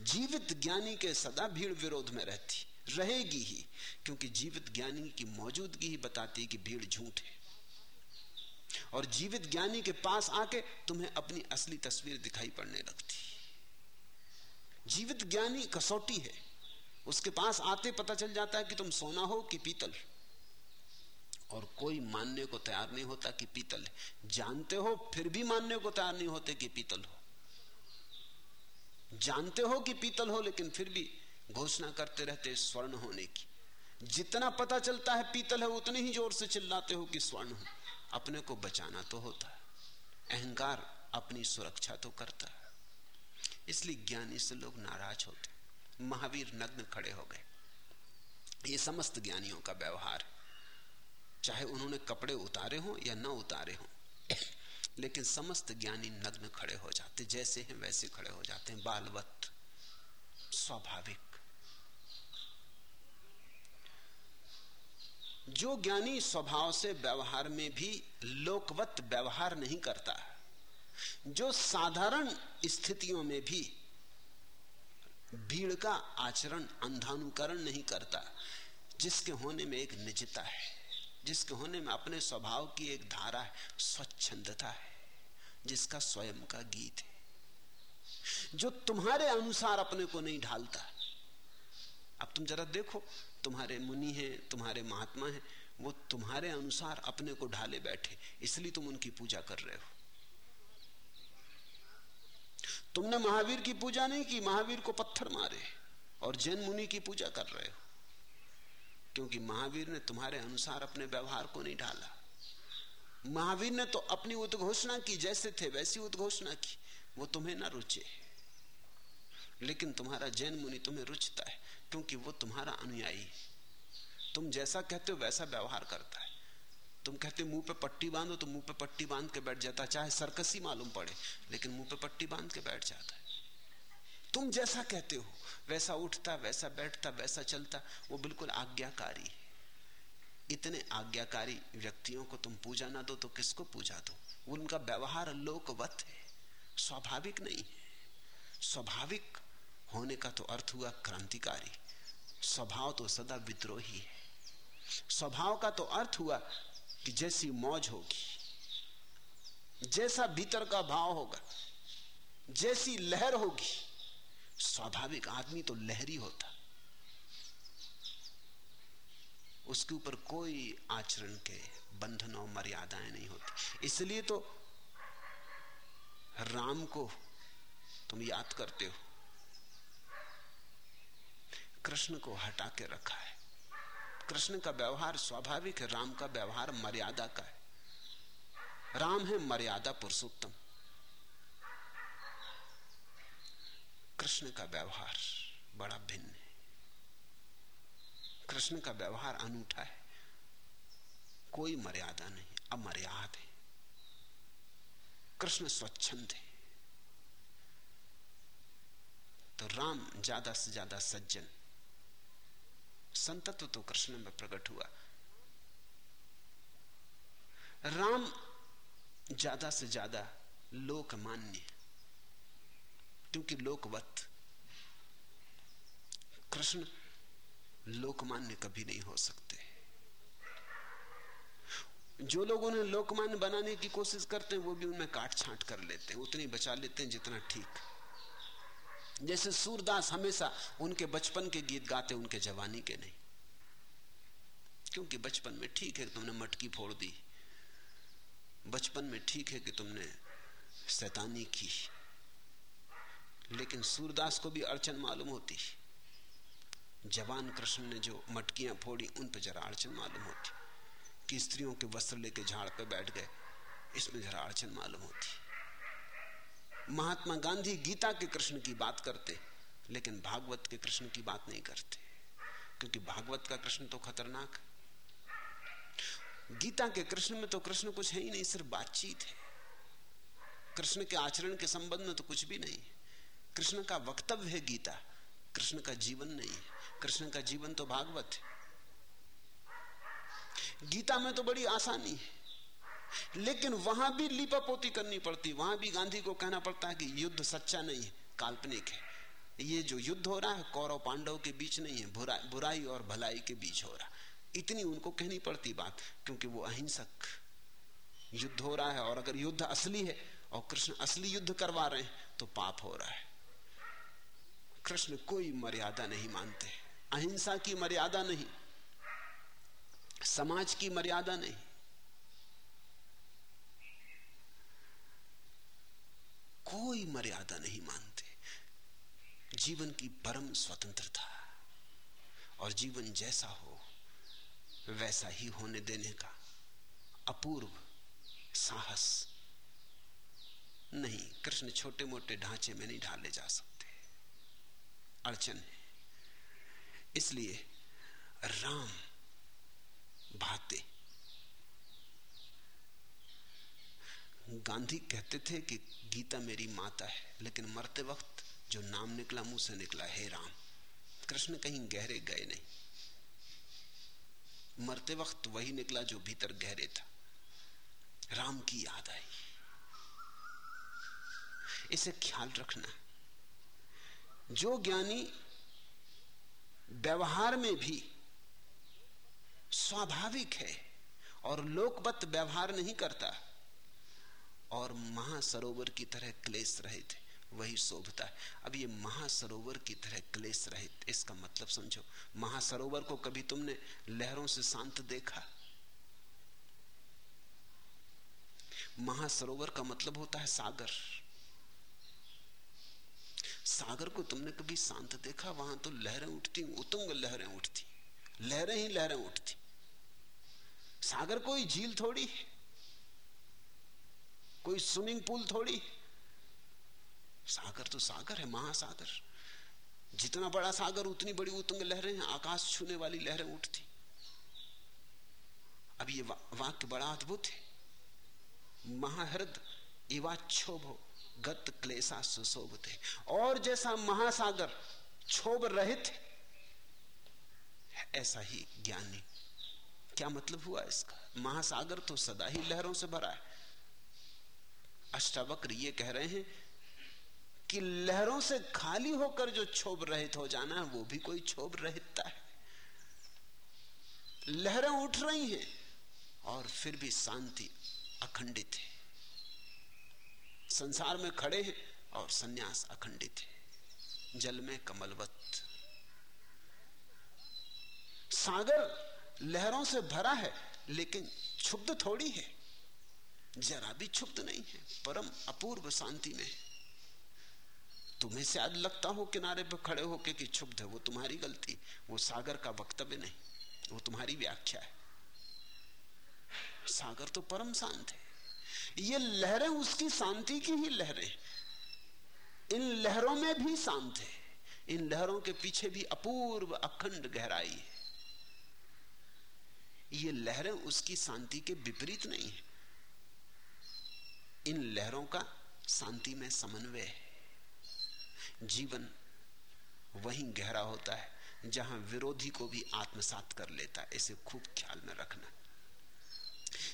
जीवित ज्ञानी के सदा भीड़ विरोध में रहती, रहेगी ही, क्योंकि जीवित ज्ञानी की मौजूदगी ही बताती कि भीड़ झूठ है। और जीवित ज्ञानी के पास आके तुम्हें अपनी असली तस्वीर दिखाई पड़ने लगती। जीवित ज्ञानी कसौटी है। उसके पास आते पता चल जाता है कि तुम सोना हो कि पीतल। और कोई मानने को तैयार नहीं होता कि पीतल है। जानते हो, फिर भी मानने को तैयार नहीं होते कि पीतल हो। जानते हो कि पीतल हो, लेकिन फिर भी घोषणा करते रहते स्वर्ण होने की। जितना पता चलता है पीतल है, उतने ही ज़ोर से चिल्लाते हो कि स्वर्ण हो। अपने को बचाना तो होता है। अहंकार अपनी सुरक्षा तो करता है। इसलिए ज्ञानी से लोग नाराज़ होते महावीर नग्न खड़े हो गए। ये समस्त ज्ञानियों का व्यवहार चाहे उन्होंने कपड़े उतारे हों या न उतारे हों, लेकिन समस्त ज्ञानी नग्न खड़े हो जाते जैसे हैं, वैसे खड़े हो जाते हैं। बालवत, स्वाभाविक। जो ज्ञानी स्वभाव से व्यवहार में भी लोकवत व्यवहार नहीं करता, जो साधारण स्थितियों में भी भीड़ का आचरण, अंधानुकरण नहीं करता, जिसके होने में एक निजता है, जिसके होने में अपने स्वभाव की एक धारा है, स्वच्छंदता है, जिसका स्वयं का गीत है। जो तुम्हारे अनुसार अपने को नहीं ढालता। अब तुम जरा देखो तुम्हारे मुनि हैं, तुम्हारे महात्मा हैं, वो तुम्हारे अनुसार अपने को ढाले बैठे, इसलिए तुम उनकी पूजा कर रहे हो। तुमने महावीर की पूजा नहीं की, महावीर को पत्थर मारे और जैन मुनि की पूजा कर रहे हो। क्योंकि महावीर ने तुम्हारे अनुसार अपने व्यवहार को नहीं ढाला। महावीर ने तो अपनी उद्घोषणा की, जैसे थे वैसी उद्घोषणा की, वो तुम्हें ना रुचे। लेकिन तुम्हारा जैन मुनि तुम्हें रुचता है। क्योंकि वो तुम्हारा अनुयायी है। तुम जैसा कहते हो वैसा व्यवहार करता है। तुम कहते मुँह पे पट्टी बांधो तो मुँह पे पट्टी बाँध के बैठ जाता चाहे सरकसी मालूम पड़े, लेकिन मुँह पे पट्टी बाँध के बैठ जाता है। तुम जैसा कहते हो, वैसा उठता, वैसा बैठता, वैसा चलता, वो बिल्कुल आज्ञाकारी है। इतने आज्ञाकारी व्यक्तियों को तुम पूजा ना दो तो किसको पूजा दो? उनका व्यवहार लोकवत है, स्वाभाविक नहीं है। स्वाभाविक होने का तो अर्थ हुआ क्रांतिकारी। स्वभाव तो सदा विद्रोही है। स्वभाव का तो अर्थ हुआ कि जैसी मौज होगी, जैसा भीतर का भाव होगा, जैसी लहर होगी, स्वाभाविक आदमी तो लहरी होता। उसके ऊपर कोई आचरण के बंधन और मर्यादाएँ नहीं होती। इसलिए तो राम को तुम याद करते हो। कृष्ण को हटा के रखा है। कृष्ण का व्यवहार स्वाभाविक है, राम का व्यवहार मर्यादा का है। राम है मर्यादा पुरुषोत्तम। कृष्ण का व्यवहार बड़ा भिन्न है। कृष्ण का व्यवहार अनूठा है। कोई मर्यादा नहीं, अमर्याद है। कृष्ण स्वच्छंद है। तो राम ज़्यादा से ज़्यादा सज्जन। संतत्व तो कृष्ण में प्रकट हुआ। राम ज़्यादा से ज़्यादा लोकमान्य क्योंकि लोकवत कृष्ण लोकमान्य कभी नहीं हो सकते। जो लोग उन्हें लोकमान्य बनाने की कोशिश करते हैं, वो भी उनमें काट छांट कर लेते हैं, उतनी बचा लेते हैं जितना ठीक। जैसे सूरदास हमेशा उनके बचपन के गीत गाते, उनके जवानी के नहीं। क्योंकि बचपन में ठीक है कि तुमने मटकी फोड़ दी। बचपन में ठीक है कि तुमने शैतानी की। लेकिन सूरदास को भी अड़चन मालूम होती। जवान कृष्ण ने जो मटकियाँ फोड़ी, उन पर जरा अड़चन मालूम होती। कि स्त्रियों के वस्त्र लेके झाड़ पे बैठ गए, इसमें जरा अड़चन मालूम होती। महात्मा गांधी गीता के कृष्ण की बात करते, लेकिन भागवत के कृष्ण की बात नहीं करते, क्योंकि भागवत का कृष्ण तो खतरनाक गीता के कृष्ण में तो कृष्ण कुछ है ही नहीं, सिर्फ़ बातचीत है। कृष्ण के आचरण के संबंध में तो कुछ भी नहीं। कृष्ण का वक्तव्य है गीता, कृष्ण का जीवन नहीं है। कृष्ण का जीवन तो भागवत है। गीता में तो बड़ी आसानी है। लेकिन वहाँ भी लिपापोती करनी पड़ती। वहाँ भी गांधी को कहना पड़ता है कि युद्ध सच्चा नहीं है काल्पनिक है। ये जो युद्ध हो रहा है कौरव पांडव के बीच नहीं है बुरा, बुराई और भलाई के बीच हो रहा है। इतनी उनको कहनी पड़ती बात क्योंकि वो अहिंसक युद्ध हो रहा है और अगर युद्ध असली है और कृष्ण असली युद्ध करवा रहे हैं तो पाप हो रहा है। कृष्ण कोई मर्यादा नहीं मानते। अहिंसा की मर्यादा नहीं समाज की मर्यादा नहीं। कोई मर्यादा नहीं मानते। जीवन की परम स्वतंत्रता और जीवन जैसा हो, वैसा ही होने देने का अपूर्व साहस नहीं। कृष्ण छोटे मोटे ढांचे में नहीं ढाले जा सकते। अड़चन है। इसलिए राम भाते गांधी कहते थे कि गीता मेरी माता है, लेकिन मरते वक्त जो नाम निकला, मुँह से निकला, हे राम, कृष्ण कहीं गहरे गए नहीं। मरते वक्त वही निकला जो भीतर गहरे था। राम की याद आई। इसे ख्याल रखना। जो ज्ञानी व्यवहार में भी स्वाभाविक है और लोकवत व्यवहार नहीं करता और महासरोवर की तरह क्लेश रहित वही शोभता है। अब ये महासरोवर की तरह क्लेश रहित, इसका मतलब समझो, महासरोवर को कभी तुमने लहरों से शांत देखा? महासरोवर का मतलब होता है सागर। सागर को तुमने कभी शांत देखा? वहाँ तो लहरें उठती उतुंग लहरें उठती, लहरें ही लहरें उठती। सागर कोई झील थोड़ी कोई स्विमिंग पूल थोड़ी? सागर तो सागर है महासागर। जितना बड़ा सागर उतनी बड़ी उतंग लहरें हैं। आकाश छूने वाली लहरें उठती। अब ये वा, वाक्य बड़ा अद्भुत है। महाहृद इवाक्षोभो गत क्लेशा सुशोभते। और जैसा महासागर क्षोभ रहित ऐसा ही ज्ञानी। क्या मतलब हुआ इसका? महासागर तो सदा ही लहरों से भरा है। अष्टावक्र ये कह रहे हैं कि लहरों से खाली होकर जो क्षोभ रहित हो जाना है, वो भी कोई क्षोभ रहितता है। लहरें उठ रही हैं और फिर भी शांति अखंडित है। संसार में खड़े हैं और सन्यास अखंडित है। जल में कमलवत। सागर लहरों से भरा है, लेकिन क्षुब्ध थोड़ी है। जरा भी क्षुब्ध नहीं है, परम अपूर्व शांति में। तुम्हें शायद लगता हो किनारे पर खड़े होके कि क्षुब्ध है, वो तुम्हारी गलती, वो सागर का वक्तव्य नहीं, वो तुम्हारी व्याख्या है। सागर तो परम शांत है। ये लहरें उसकी शांति की ही लहरें। इन लहरों में भी शांत है। इन लहरों के पीछे भी अपूर्व अखंड गहराई है। ये लहरें उसकी शांति के विपरीत नहीं है। इन लहरों का शांति में समन्वय है। जीवन वहीं गहरा होता है, जहाँ विरोधी को भी आत्मसात कर लेता है। इसे खूब ख्याल में रखना।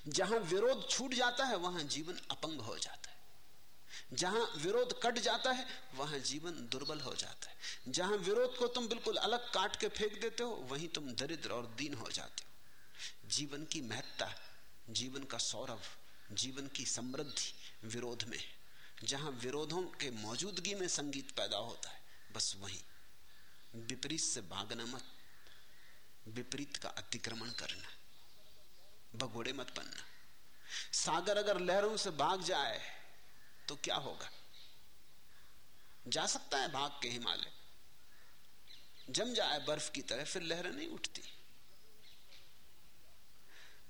जहाँ विरोध छूट जाता है, वहाँ जीवन अपंग हो जाता है। जहाँ विरोध कट जाता है, वहाँ जीवन दुर्बल हो जाता है। जहाँ विरोध को तुम बिल्कुल अलग काट के फेंक देते हो, वहीं तुम दरिद्र और दीन हो जाते हो। जीवन की महत्ता, जीवन का सौरभ जीवन की समृद्धि विरोध में, जहाँ विरोधों के मौजूदगी में संगीत पैदा होता है, बस वहीं। विपरीत से भागना मत, विपरीत का अतिक्रमण करना, भगोड़े मत बनना। सागर अगर लहरों से भाग जाए तो क्या होगा? जा सकता है भाग के हिमालय। जम जाए बर्फ़ की तरह, फिर लहरें नहीं उठती।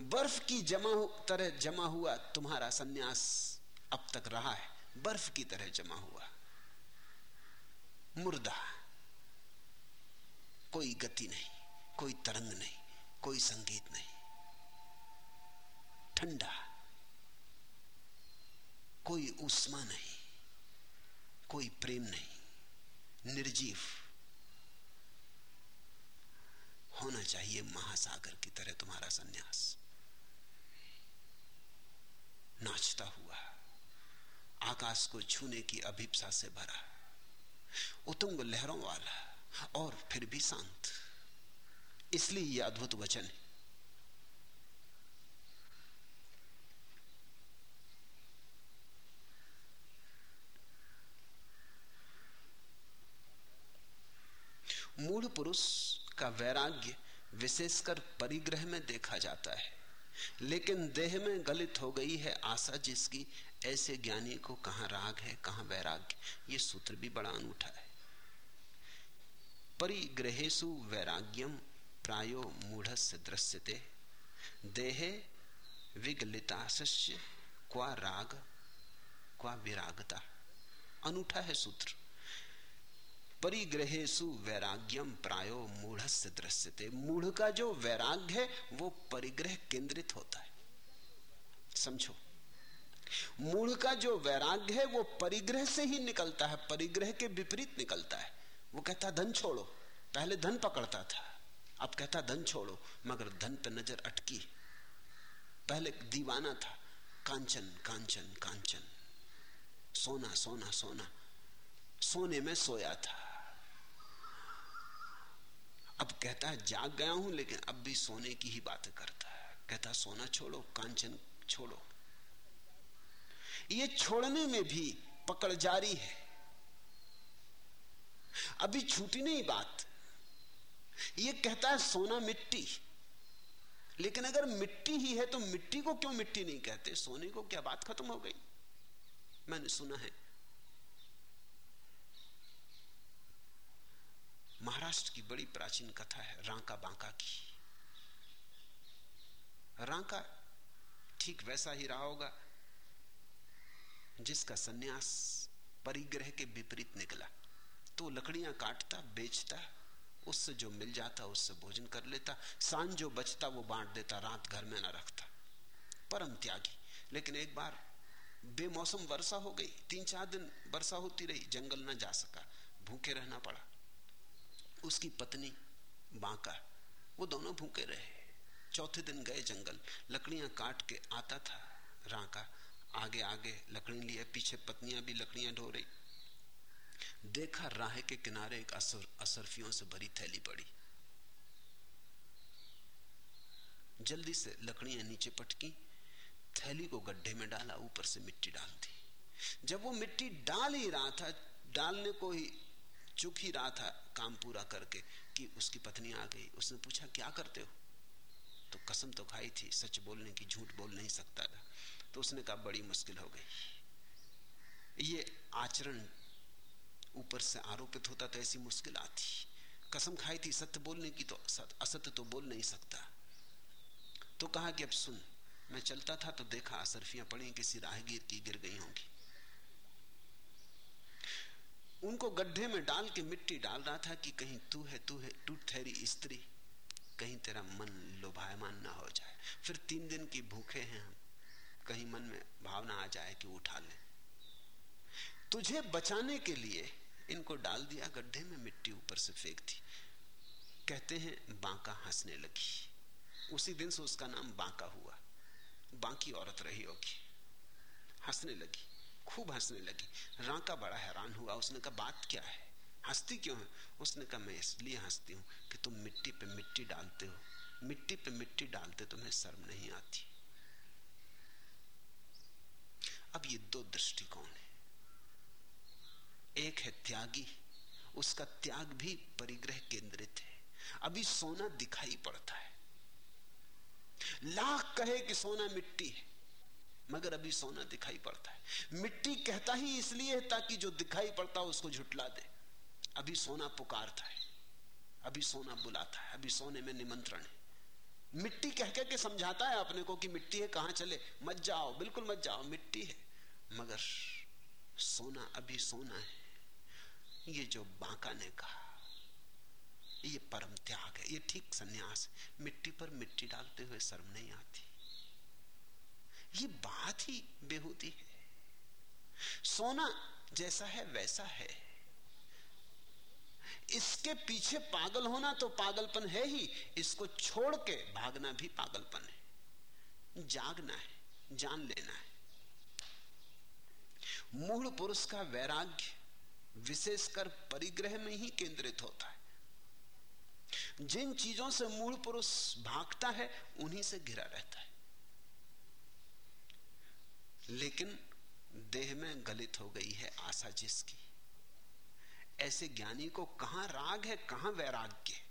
बर्फ़ की जमा तरह जमा हुआ, तुम्हारा सन्यास अब तक रहा है। बर्फ़ की तरह जमा हुआ। मुर्दा। कोई गति नहीं, कोई तरंग नहीं, कोई संगीत नहीं। ठंडा। कोई उष्मा नहीं, कोई प्रेम नहीं, निर्जीव। होना चाहिए महासागर की तरह तुम्हारा सन्यास। नाचता हुआ, आकाश को छूने की अभिप्सा से भरा, उतुंग लहरों वाला और फिर भी शांत। इसलिए यह अद्भुत वचन है। मूढ़ पुरुष का वैराग्य विशेषकर परिग्रह में देखा जाता है। लेकिन देह में गलित हो गई है आशा जिसकी, ऐसे ज्ञानी को कहा राग है, कहा वैराग्य? ये सूत्र भी बड़ा अनूठा है। परिग्रहेशु वैराग्यम प्रायो मूढ़ से दृश्यते। देहे विगलिताशस्य क्वा राग, क्वा विरागता। अनूठा है सूत्र। परिग्रहेशु वैराग्यम प्रायो मूढ़ से दृश्यते। मूढ़ का जो वैराग्य है, वो परिग्रह केंद्रित होता है। समझो। मूढ़ का जो वैराग्य है, वो परिग्रह से ही निकलता है, परिग्रह के विपरीत निकलता है। वो कहता, धन छोड़ो। पहले धन पकड़ता था। अब कहता, धन छोड़ो। मगर धन पे नज़र अटकी। पहले दीवाना था। कांचन कांचन कांचन। सोना सोना सोना। सोने में सोया था। अब कहता है, जाग गया हूँ, लेकिन अब भी सोने की ही बात करता है। कहता सोना छोड़ो, कांचन छोड़ो। ये छोड़ने में भी पकड़ जारी है। अभी छूटी नहीं बात। ये कहता है, सोना मिट्टी। लेकिन अगर मिट्टी ही है तो मिट्टी को क्यों मिट्टी नहीं कहते? सोने को क्या बात खत्म हो गई? मैंने सुना है। महाराष्ट्र की बड़ी प्राचीन कथा है, रांका बांका की। रांका ठीक वैसा ही रहा होगा, जिसका सन्यास परिग्रह के विपरीत निकला। तो लकड़ियाँ काटता, बेचता, उससे जो मिल जाता, उससे भोजन कर लेता। साँझ जो बचता, वो बांट देता, रात घर में ना रखता। परम त्यागी। लेकिन एक बार बेमौसम वर्षा हो गई, तीन चार दिन वर्षा होती रही, जंगल न जा सका, भूखे रहना पड़ा। उसकी पत्नी बांका वो दोनों भूखे रहे। चौथे दिन गए जंगल लकड़ियाँ काट के आता था राका। आगे आगे लकड़ी लिए पीछे पत्नियाँ भी लकड़ियाँ ढो रही। देखा राह के किनारे एक असर, असरफियों से भरी थैली पड़ी। जल्दी से लकड़ियाँ नीचे पटकी थैली को गड्ढे में डाला ऊपर से मिट्टी डाल दी। जब वो मिट्टी डाल ही रहा था डालने को ही चुक ही रहा था काम पूरा करके कि उसकी पत्नी आ गई। उसने पूछा, क्या करते हो? तो कसम तो खाई थी, सच बोलने की, झूठ बोल नहीं सकता था। तो उसने कहा, बड़ी मुश्किल हो गई। ये आचरण ऊपर से आरोपित होता तो ऐसी मुश्किल आती। कसम खाई थी, सत्य बोलने की तो असत्य तो बोल नहीं सकता। तो कहा कि, अब सुन, मैं चलता था तो देखा असरफियाँ पड़ी, किसी राहगीर की गिर गई होंगी। उनको गड्ढे में डाल के मिट्टी डाल रहा था कि कहीं तू है तू है तू ठहरी स्त्री। कहीं तेरा मन लोभायमान ना हो जाए। फिर तीन दिन की भूखे हैं हम। कहीं मन में भावना आ जाए कि उठा ले। तुझे बचाने के लिए इनको डाल दिया, गड्ढे में मिट्टी ऊपर से फेंक दी। कहते हैं, बांका हंसने लगी। उसी दिन से उसका नाम बांका हुआ। बांकी औरत रही होगी। हंसने लगी। खूब हंसने लगी। रांका बड़ा हैरान हुआ, उसने कहा, बात क्या है? हंसती क्यों है? उसने कहा, मैं इसलिए हंसती हूँ कि तुम मिट्टी पे मिट्टी डालते हो। मिट्टी पे मिट्टी डालते तुम्हें शर्म नहीं आती। अब ये दो दृष्टिकोण है? एक है त्यागी। उसका त्याग भी परिग्रह केंद्रित है। अभी सोना दिखाई पड़ता है। लाख कहे कि सोना मिट्टी है। मगर अभी सोना दिखाई पड़ता है। मिट्टी कहता ही इसलिए ताकि जो दिखाई पड़ता है उसको झुटला दे। अभी सोना पुकारता है, अभी सोना बुलाता है, अभी सोने में निमंत्रण है। मिट्टी कह कह के समझाता है अपने को कि मिट्टी है, कहाँ चले? मत जाओ, बिल्कुल मत जाओ, मिट्टी है। मगर सोना, अभी सोना है। ये जो बांका ने कहा, ये परम त्याग है, ये ठीक सन्यास मिट्टी पर मिट्टी डालते हुए शर्म नहीं आती। ये बात ही बेहूती है। सोना जैसा है, वैसा है। इसके पीछे पागल होना तो पागलपन है ही, इसको छोड़ के भागना भी पागलपन है। जागना है, जान लेना है। मूल पुरुष का वैराग्य विशेषकर परिग्रह में ही केंद्रित होता है। जिन चीज़ों से मूल पुरुष भागता है, उन्हीं से घिरा रहता है। लेकिन देह में गलित हो गई है आशा जिसकी। ऐसे ज्ञानी को कहाँ राग है, कहाँ वैराग्य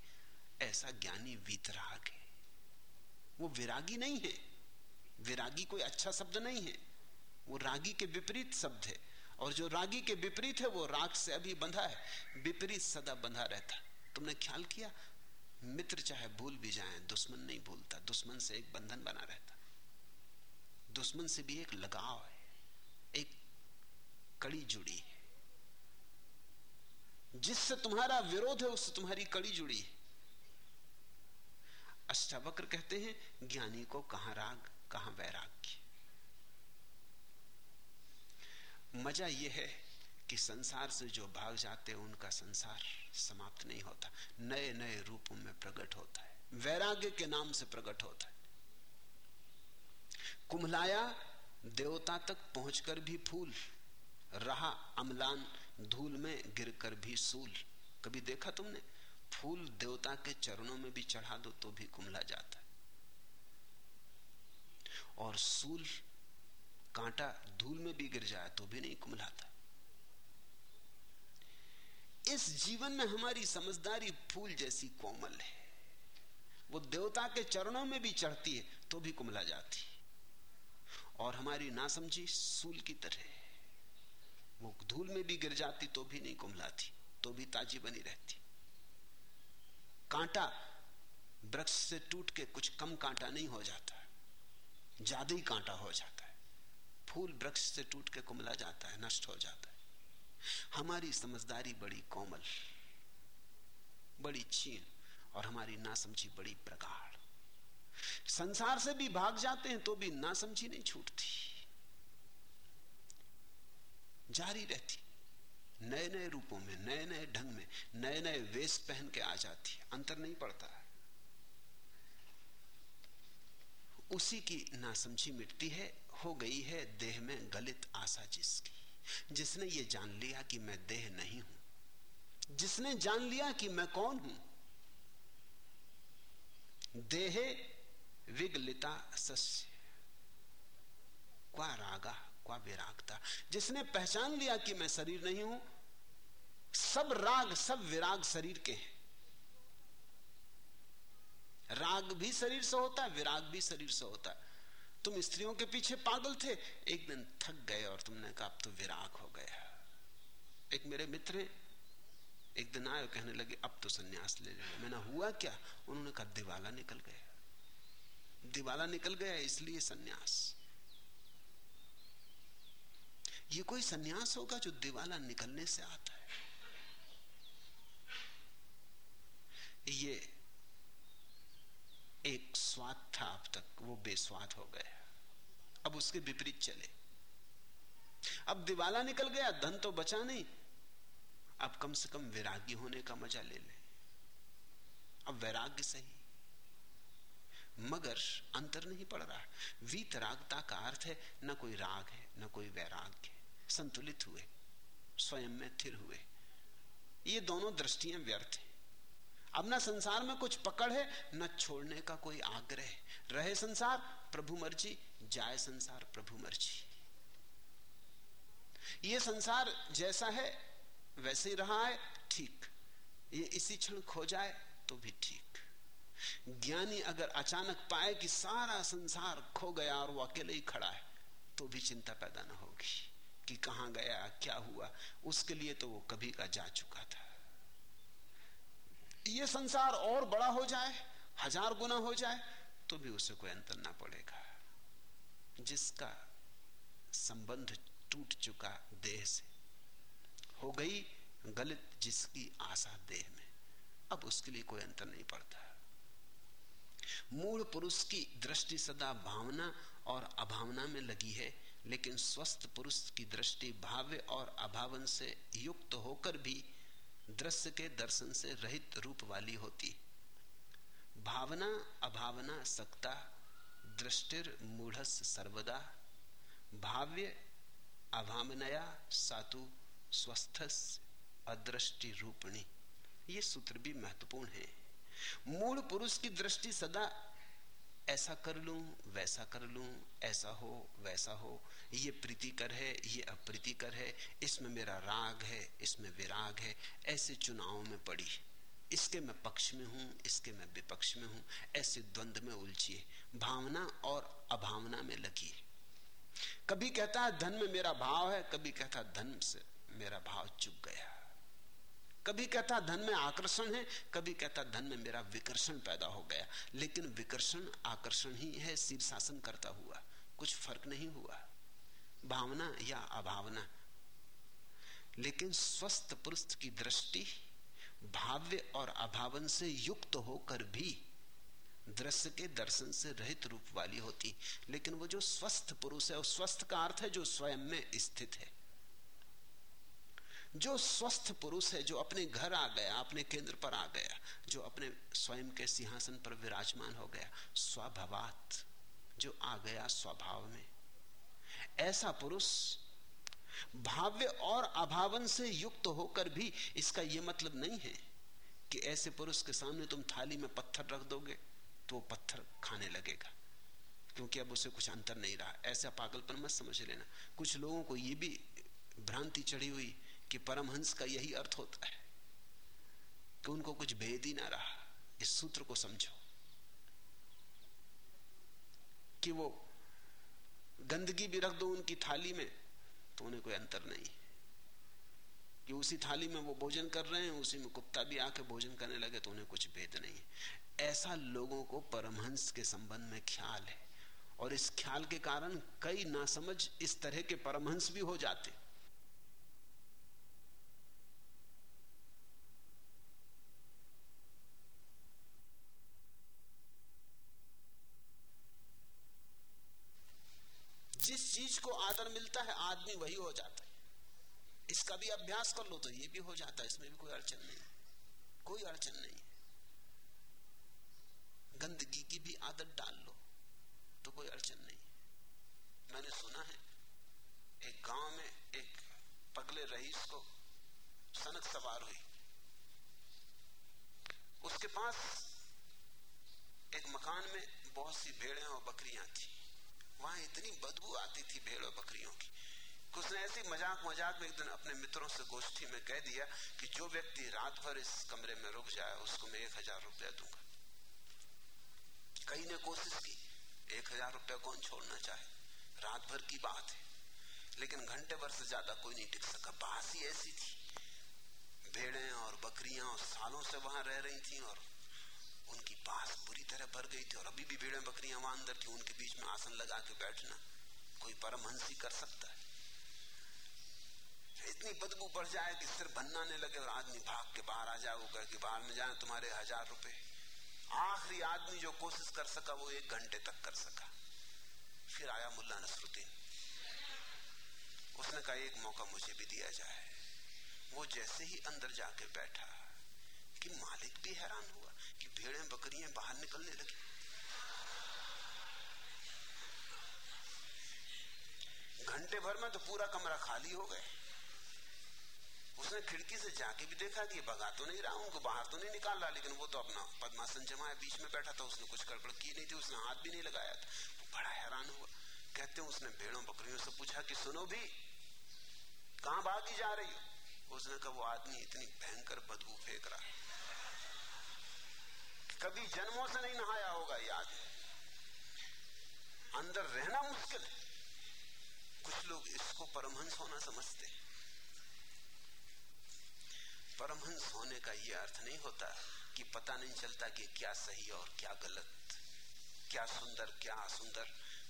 ऐसा ज्ञानी वीतराग है। वो विरागी नहीं है। विरागी कोई अच्छा शब्द नहीं है। वो रागी के विपरीत शब्द है। और जो रागी के विपरीत है, वो राग से अभी बंधा है। विपरीत सदा बंधा रहता। तुमने ख्याल किया? मित्र चाहे भूल भी जाए, दुश्मन नहीं भूलता। दुश्मन से एक बंधन बना रहता। दुश्मन से भी एक लगाव है, एक कड़ी जुड़ी है। जिससे तुम्हारा विरोध है, उससे तुम्हारी कड़ी जुड़ी है। अष्टावक्र कहते हैं, ज्ञानी को कहाँ राग, कहाँ वैराग्य। मज़ा यह है कि संसार से जो भाग जाते हैं, उनका संसार समाप्त नहीं होता। नए नए रूपों में प्रकट होता है। वैराग्य के नाम से प्रकट होता है। कुमलाया देवता तक पहुंचकर भी फूल, रहा अमलान धूल में गिरकर भी सूल। कभी देखा तुमने? फूल देवता के चरणों में भी चढ़ा दो तो भी कुमला जाता है। और सूल कांटा धूल में भी गिर जाए तो भी नहीं कुमलाता। इस जीवन में हमारी समझदारी फूल जैसी कोमल है। वो देवता के चरणों में भी चढ़ती है तो भी कुमला जाती और हमारी नासमझी सूल की तरह वो धूल में भी गिर जाती तो भी नहीं कुमलाती तो भी ताजी बनी रहती। कांटा वृक्ष से टूट के कुछ कम कांटा नहीं हो जाता, ज़्यादा ही कांटा हो जाता है। फूल वृक्ष से टूट के कुमला जाता है, नष्ट हो जाता है। हमारी समझदारी बड़ी कोमल, बड़ी छीन और हमारी नासमझी बड़ी प्रगाढ़। संसार से भी भाग जाते हैं तो भी नासमझी नहीं छूटती। जारी रहती। नए नए रूपों में नए नए ढंग में नए नए वेश पहन के आ जाती अंतर नहीं पड़ता। उसी की नासमझी मिटती है, हो गई है देह में गलित आशा जिसकी। जिसने ये जान लिया कि मैं देह नहीं हूँ। जिसने जान लिया कि मैं कौन हूँ? देहे विगलिता सस्य। क्वा रागा, क्वा विरागता। जिसने पहचान लिया कि मैं शरीर नहीं हूँ, सब राग, सब विराग शरीर के हैं। राग भी शरीर से होता है, विराग भी शरीर से होता है। तुम स्त्रियों के पीछे पागल थे, एक दिन थक गए और तुमने कहा, अब तो विराग हो गया एक मेरे मित्र हैं एक दिन आए कहने लगे, अब तो सन्यास ले लेना। मैंने हुआ क्या? उन्होंने कहा, दिवाला निकल गया। दिवाला निकल गया इसलिए सन्यास। ये कोई सन्यास होगा जो दिवाला निकलने से आता है? ये एक स्वाद था अब तक, वो बेस्वाद हो गया। अब उसके विपरीत चले। अब दिवाला निकल गया, धन तो बचा नहीं। अब कम से कम विरागी होने का मज़ा ले ले। अब वैराग्य सही। मगर अंतर नहीं पड़ रहा। वीतरागता का अर्थ है, न कोई राग है, न कोई वैराग्य संतुलित हुए, स्वयं में थिर हुए। ये दोनों दृष्टियाँ व्यर्थ हैं। अब ना संसार में कुछ पकड़ है, न छोड़ने का कोई आग्रह रहे संसार, प्रभु मर्ज़ी, जाए संसार, प्रभु मर्ज़ी। ये संसार जैसा है, वैसे ही रहा है, ठीक। ये इसी क्षण खो जाए तो भी ठीक। ज्ञानी अगर अचानक पाए कि सारा संसार खो गया और वो अकेले ही खड़ा है तो भी चिंता पैदा ना होगी कि कहाँ गया, क्या हुआ। उसके लिए तो वो कभी का जा चुका था। ये संसार और बड़ा हो जाए, हज़ार गुना हो जाए तो भी उसे कोई अंतर ना पड़ेगा। जिसका संबंध टूट चुका देह से, हो गई गलत जिसकी आशा देह में, अब उसके लिए कोई अंतर नहीं पड़ता। मूल पुरुष की दृष्टि सदा भावना और अभावना में लगी है, लेकिन स्वस्थ पुरुष की दृष्टि भाव्य और अभावन से युक्त होकर भी दृश्य के दर्शन से रहित रूप वाली होती। भावना, अभावना सकता दृष्टिर मूढ़ सर्वदा, भाव्य, अभावनया सातु स्वस्थ अदृष्टि रूपणी। ये सूत्र भी महत्वपूर्ण है। मूल पुरुष की दृष्टि सदा ऐसा कर लूँ, वैसा कर लूँ, ऐसा हो, वैसा हो। ये प्रीतिकर है, ये अप्रीतिकर है, इसमें मेरा राग है, इसमें विराग है। ऐसे चुनावों में पड़ी। इसके मैं पक्ष में हूँ, इसके मैं विपक्ष में हूँ। ऐसे द्वंद्व में उलझिए भावना और अभावना में लगी। कभी कहता है धन में मेरा भाव है, कभी कहता, धन से मेरा भाव चुप गया। कभी कहता धन में आकर्षण है, कभी कहता धन में मेरा विकर्षण पैदा हो गया। लेकिन विकर्षण आकर्षण ही है, शीर्षासन करता हुआ। कुछ फ़र्क नहीं हुआ। भावना या अभावना। लेकिन स्वस्थ पुरुष की दृष्टि भाव्य और अभावन से युक्त होकर भी दृश्य के दर्शन से रहित रूप वाली होती। लेकिन वो जो स्वस्थ पुरुष है उस स्वस्थ का अर्थ है जो स्वयं में स्थित है। जो स्वस्थ पुरुष है, जो अपने घर आ गया, अपने केंद्र पर आ गया, जो अपने स्वयं के सिंहासन पर विराजमान हो गया, स्वभावात, जो आ गया स्वभाव में। ऐसा पुरुष भाव्य और अभावन से युक्त होकर भी इसका यह मतलब नहीं है कि ऐसे पुरुष के सामने तुम थाली में पत्थर रख दोगे तो वो पत्थर खाने लगेगा, क्योंकि अब उसे कुछ अंतर नहीं रहा। ऐसा पागलपन मत समझ लेना। कुछ लोगों को यह भी भ्रांति चढ़ी हुई कि परमहंस का यही अर्थ होता है कि उनको कुछ भेद ही ना रहा। इस सूत्र को समझो कि वो गंदगी भी रख दो उनकी थाली में तो उन्हें कोई अंतर नहीं। कि उसी थाली में वो भोजन कर रहे हैं, उसी में कुत्ता भी आके भोजन करने लगे तो उन्हें कुछ भेद नहीं। ऐसा लोगों को परमहंस के संबंध में ख्याल है। और इस ख्याल के कारण कई नासमझ इस तरह के परमहंस भी हो जाते। जिस चीज़ को आदर मिलता है, आदमी वही हो जाता है। इसका भी अभ्यास कर लो तो ये भी हो जाता है, इसमें भी कोई अड़चन नहीं। कोई अड़चन नहीं। गंदगी की भी आदत डाल लो तो कोई अड़चन नहीं। मैंने सुना है, एक गाँव में एक पगले रईस को सनक सवार हुई। उसके पास एक मकान में बहुत सी भेड़ें और बकरियाँ थी। वहाँ इतनी बदबू आती थी भेड़ बकरियों की। उसने ऐसी मज़ाक मज़ाक में एक दिन अपने मित्रों से गोष्ठी में कह दिया कि जो व्यक्ति रात भर इस कमरे में रुक जाए, उसको मैं एक हज़ार रुपया दूँगा। कई ने कोशिश की, एक हज़ार रुपया कौन छोड़ना चाहे? रात भर की बात है। लेकिन घंटे भर से ज़्यादा कोई नहीं टिक सका। बास ऐसी थी। भेड़े और बकरियाँ और सालों से वहाँ रह रही थी और उनकी पास बुरी तरह भर गई थी और अभी भी भेड़े बकरियाँ वहाँ अंदर थी, उनके बीच में आसन लगा के बैठना। कोई परमहंसी कर सकता है। इतनी बदबू बढ़ जाए कि सिर भन्नाने लगे और आदमी भाग के बाहर आ जाए, वो कह के बाहर में जाए, तुम्हारे हज़ार रुपए। आखिरी आदमी जो कोशिश कर सका, वो एक घंटे तक कर सका। फिर आया मुल्ला नसरुद्दीन। उसने कहा, एक मौका मुझे भी दिया जाए। वो जैसे ही अंदर जाके बैठा, कि मालिक भी हैरान हुआ। भेड़े बकरियाँ बाहर निकलने लगी। घंटे भर में तो पूरा कमरा खाली हो गए। उसने खिड़की से जाके भी देखा कि भगा तो नहीं रहा, उनको बाहर तो नहीं निकाल रहा लेकिन वो तो अपना पद्मासन जमाया, बीच में बैठा था, उसने कुछ गड़बड़ की नहीं थी, उसने हाथ भी नहीं लगाया था। वो बड़ा हैरान हुआ। कहते हैं, उसने भेड़ों, बकरियों से पूछा कि सुनो भी, कहाँ भागी जा रही हो? उसने कहा, वो आदमी इतनी भयंकर बदबू फेंक रहा कभी जन्मों से नहीं नहाया होगा ये आदमी। अंदर रहना मुश्किल है। कुछ लोग इसको परमहंस होना समझते हैं। परमहंस होने का यह अर्थ नहीं होता कि पता नहीं चलता कि क्या सही और क्या गलत, क्या सुंदर, क्या असुंदर।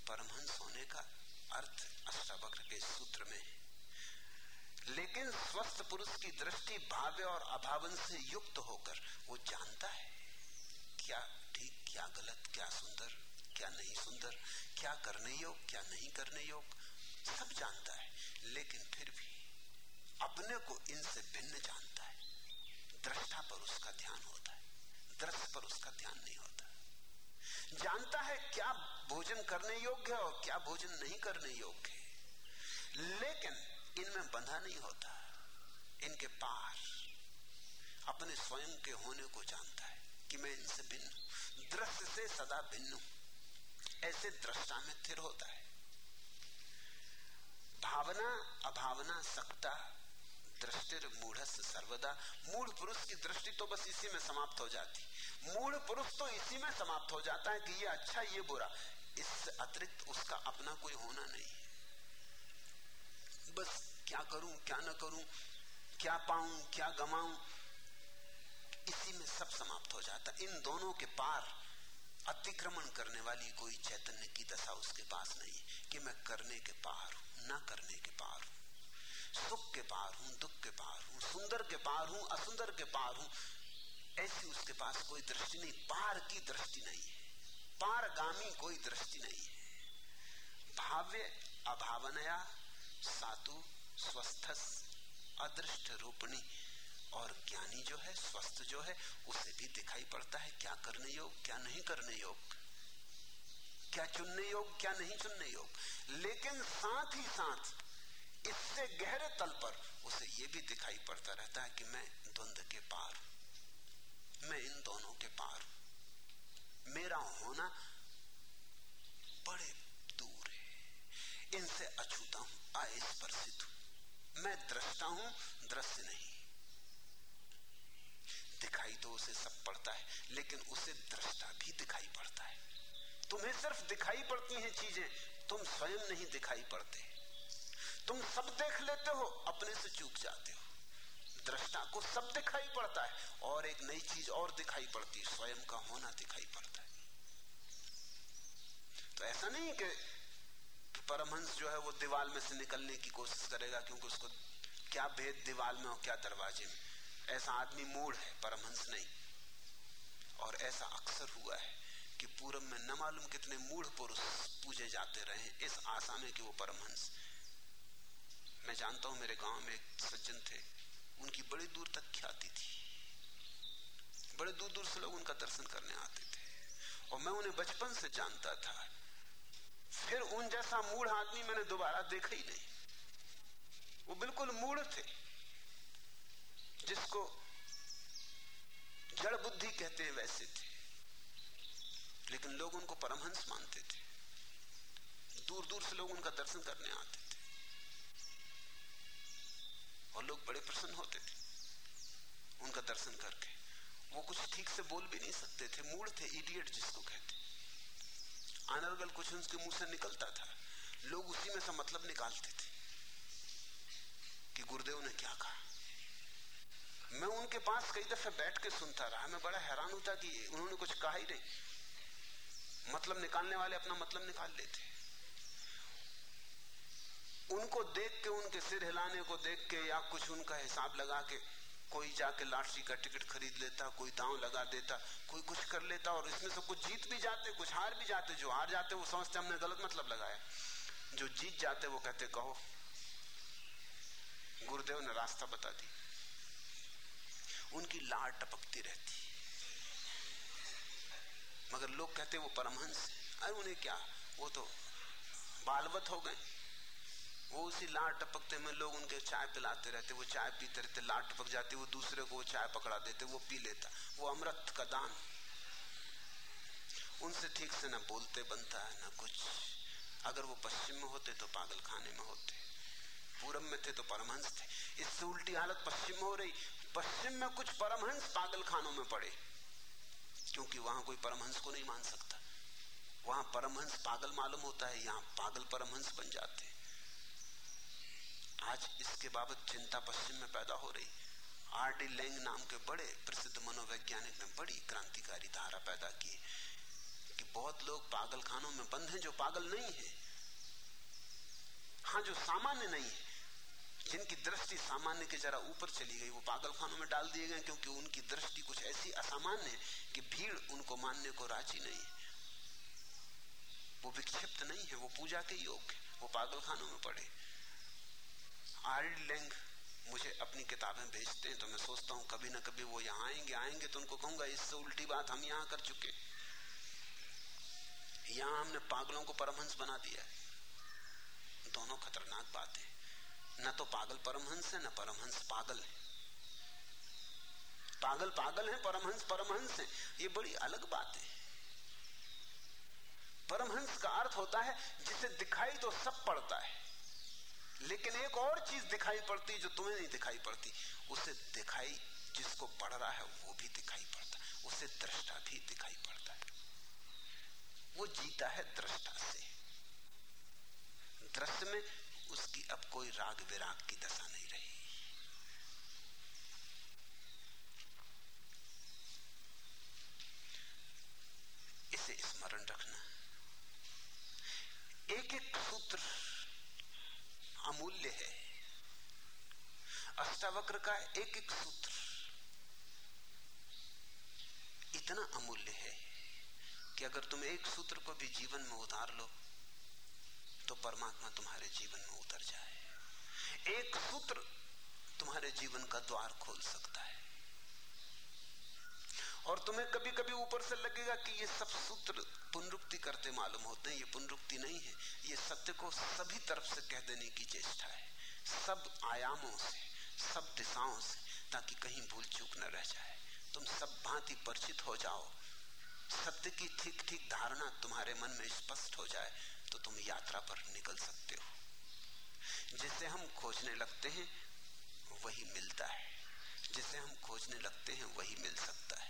परमहंस होने का अर्थ अष्टावक्र के सूत्र में है। लेकिन स्वस्थ पुरुष की दृष्टि भाव्य और अभावन से युक्त होकर वो जानता है। क्या ठीक, क्या गलत, क्या सुंदर, क्या नहीं सुंदर, क्या करने योग क्या नहीं करने योग सब जानता है। लेकिन फिर भी अपने को इनसे भिन्न जानता है। दृष्टा पर उसका ध्यान होता है। दृश्य पर उसका ध्यान नहीं होता। जानता है क्या भोजन करने योग्य है और क्या भोजन नहीं करने योग्य है। लेकिन इनमें बंधा नहीं होता। इनके पार अपने स्वयं के होने को जानता है। कि मैं इनसे भिन्न दृश्य से सदा भिन्न हूँ। ऐसे दृष्टा में स्थिर होता है। भावना, अभावना सकता दृष्टि मूढ़ सर्वदा। मूल पुरुष की दृष्टि तो बस इसी में समाप्त हो जाती। मूल पुरुष तो इसी में समाप्त हो जाता है कि ये अच्छा ये बुरा। इससे अतिरिक्त उसका अपना कोई होना नहीं बस क्या करूँ, क्या ना करूँ, क्या पाऊँ, क्या गमाऊं इसी में सब समाप्त हो जाता। इन दोनों के पार अतिक्रमण करने वाली कोई चैतन्य की दशा उसके पास नहीं कि मैं करने के पार हूँ, ना करने के पार हूँ। सुख के पार हूँ, दुख के पार हूँ, सुंदर के पार हूँ, असुंदर के पार हूँ, ऐसी उसके पास कोई दृष्टि नहीं, पार की दृष्टि नहीं है। पारगामी कोई दृष्टि नहीं है। भाव्य, अभावनया, सातु स्वस्थ अदृष्ट रूपणी और ज्ञानी जो है, स्वस्थ जो है, उसे भी दिखाई पड़ता है क्या करने योग क्या नहीं करने योग क्या चुनने योग क्या नहीं चुनने योग लेकिन साथ ही साथ, इससे गहरे तल पर उसे यह भी दिखाई पड़ता रहता है कि मैं द्वंद के पार मैं इन दोनों के पार मेरा होना बड़े दूर है। इनसे अछूता हूँ अस्पर्शित हूँ। मैं दृष्टा हूँ, दृश्य नहीं। दिखाई तो उसे सब पड़ता है, लेकिन उसे दृष्टा भी दिखाई पड़ता है। तुम्हें सिर्फ़ दिखाई पड़ती हैं चीज़ें, तुम स्वयं नहीं दिखाई पड़ते। तुम सब देख लेते हो, अपने से चूक जाते हो। दृष्टा को सब दिखाई पड़ता है, और एक नई चीज़ और दिखाई पड़ती है, स्वयं का होना दिखाई पड़ता है। तो ऐसा नहीं कि परमहंस जो है वो दीवाल में से निकलने की कोशिश करेगा, क्योंकि उसको क्या भेद दीवाल में और क्या दरवाजे में। ऐसा आदमी मूड है, परमहंस नहीं। और ऐसा अक्सर हुआ है कि पूरब में न मालूम कितने मूढ़ पुरुष पूजे जाते रहे, इस आशा में कि वो परमहंस। मैं जानता हूँ मेरे गाँव में एक सज्जन थे, उनकी बड़ी दूर तक ख्याति थी। बड़े दूर दूर से लोग उनका दर्शन करने आते थे। और मैं उन्हें बचपन से जानता था। फिर उन जैसा मूढ़ आदमी मैंने दोबारा देखा ही नहीं। वो बिल्कुल मूढ़ थे। जिसको जड़ बुद्धि कहते हैं, वैसे थे। लेकिन लोग उनको परमहंस मानते थे। दूर दूर से लोग उनका दर्शन करने आते थे। और लोग बड़े प्रसन्न होते थे, उनका दर्शन करके। वो कुछ ठीक से बोल भी नहीं सकते थे मूड थे इडियट जिसको कहते। अनर्गल कुछ उनके मुँह से निकलता था। लोग उसी में से मतलब निकालते थे कि गुरुदेव ने क्या कहा। मैं उनके पास कई दफे बैठ के सुनता रहा। मैं बड़ा हैरान होता कि उन्होंने कुछ कहा ही नहीं। मतलब निकालने वाले अपना मतलब निकाल लेते। उनको देख के, उनके सिर हिलाने को देख के या कुछ उनका हिसाब लगा के कोई जाके लॉटरी का टिकट खरीद लेता, कोई दांव लगा देता, कोई कुछ कर लेता और इसमें से कुछ जीत भी जाते, कुछ हार भी जाते। जो हार जाते, वो समझते हमने गलत मतलब लगाया। जो जीत जाते, वो कहते, कहो। गुरुदेव ने रास्ता बता दी उनकी लार टपकती रहती मगर लोग कहते वो परमहंस अरे उन्हें क्या? वो तो बालवत हो गए। वो उसी लार टपकते में लोग उनके चाय पिलाते रहते वो चाय पीते रहते लार टपक जाती वो दूसरे को वो चाय पकड़ा देते वो पी लेता वो अमृत का दान। उनसे ठीक से ना बोलते बनता है, ना कुछ। अगर वो पश्चिम में होते तो पागल खाने में होते। पूरब में थे तो परमहंस थे। इससे उल्टी हालत पश्चिम में हो रही। पश्चिम में कुछ परमहंस पागल खानों में पड़े। क्योंकि वहाँ कोई परमहंस को नहीं मान सकता। वहाँ परमहंस पागल मालूम होता है, यहाँ पागल परमहंस बन जाते आज इसके बाबत चिंता पश्चिम में पैदा हो रही। आर डी लेंग नाम के बड़े प्रसिद्ध मनोवैज्ञानिक ने बड़ी क्रांतिकारी धारा पैदा की कि बहुत लोग पागल खानों में बंद हैं जो पागल नहीं है। हाँ जो सामान्य नहीं है। जिनकी दृष्टि सामान्य के जरा ऊपर चली गई, वो पागल खानों में डाल दिए गए क्योंकि उनकी दृष्टि कुछ ऐसी असामान्य है कि भीड़ उनको मानने को राज़ी नहीं है। वो विक्षिप्त नहीं है, वो पूजा के योग्य वो पागल खानों में पड़े। आर्ड लेंग मुझे अपनी किताबें भेजते हैं तो मैं सोचता हूँ कभी ना कभी वो यहाँ आएँगे आएँगे तो उनको कहूँगा, इससे उल्टी बात हम यहाँ कर चुके यहाँ हमने पागलों को परमहंस बना दिया दोनों खतरनाक बात न तो पागल परमहंस है, न परमहंस पागल है। पागल पागल है, परमहंस परमहंस है, ये बड़ी अलग बात है। परमहंस का अर्थ होता है, जिसे दिखाई तो सब पड़ता है, लेकिन एक और चीज़ दिखाई पड़ती जो तुम्हें नहीं दिखाई पड़ती, उसे दिखाई जिसको पड़ रहा है, वो भी दिखाई पड़ता है, उसे दृष्टा भी दिखाई पड़ता है। वो जीता है दृष्टा से। दृश्य में उसकी अब कोई राग विराग की दशा नहीं रही। इसे स्मरण रखना। एक एक सूत्र अमूल्य है। अष्टावक्र का एक एक सूत्र इतना अमूल्य है कि अगर तुम एक सूत्र को भी जीवन में उतार लो तो परमात्मा तुम्हारे जीवन में उतर जाए। एक सूत्र तुम्हारे जीवन का द्वार खोल सकता है। और तुम्हें कभी कभी ऊपर से लगेगा कि ये सब सूत्र पुनरुक्ति करते मालूम होते हैं, ये पुनरुक्ति नहीं है। ये सत्य को सभी तरफ़ से कह देने की चेष्टा है। सब आयामों से, सब दिशाओं से, ताकि कहीं भूल चूक न रह जाए। तुम सब भांति परिचित हो जाओ। सत्य की ठीक ठीक धारणा तुम्हारे मन में स्पष्ट हो जाए। तो तुम यात्रा पर निकल सकते हो। जिसे हम खोजने लगते हैं, वही मिलता है। जिसे हम खोजने लगते हैं, वही मिल सकता है।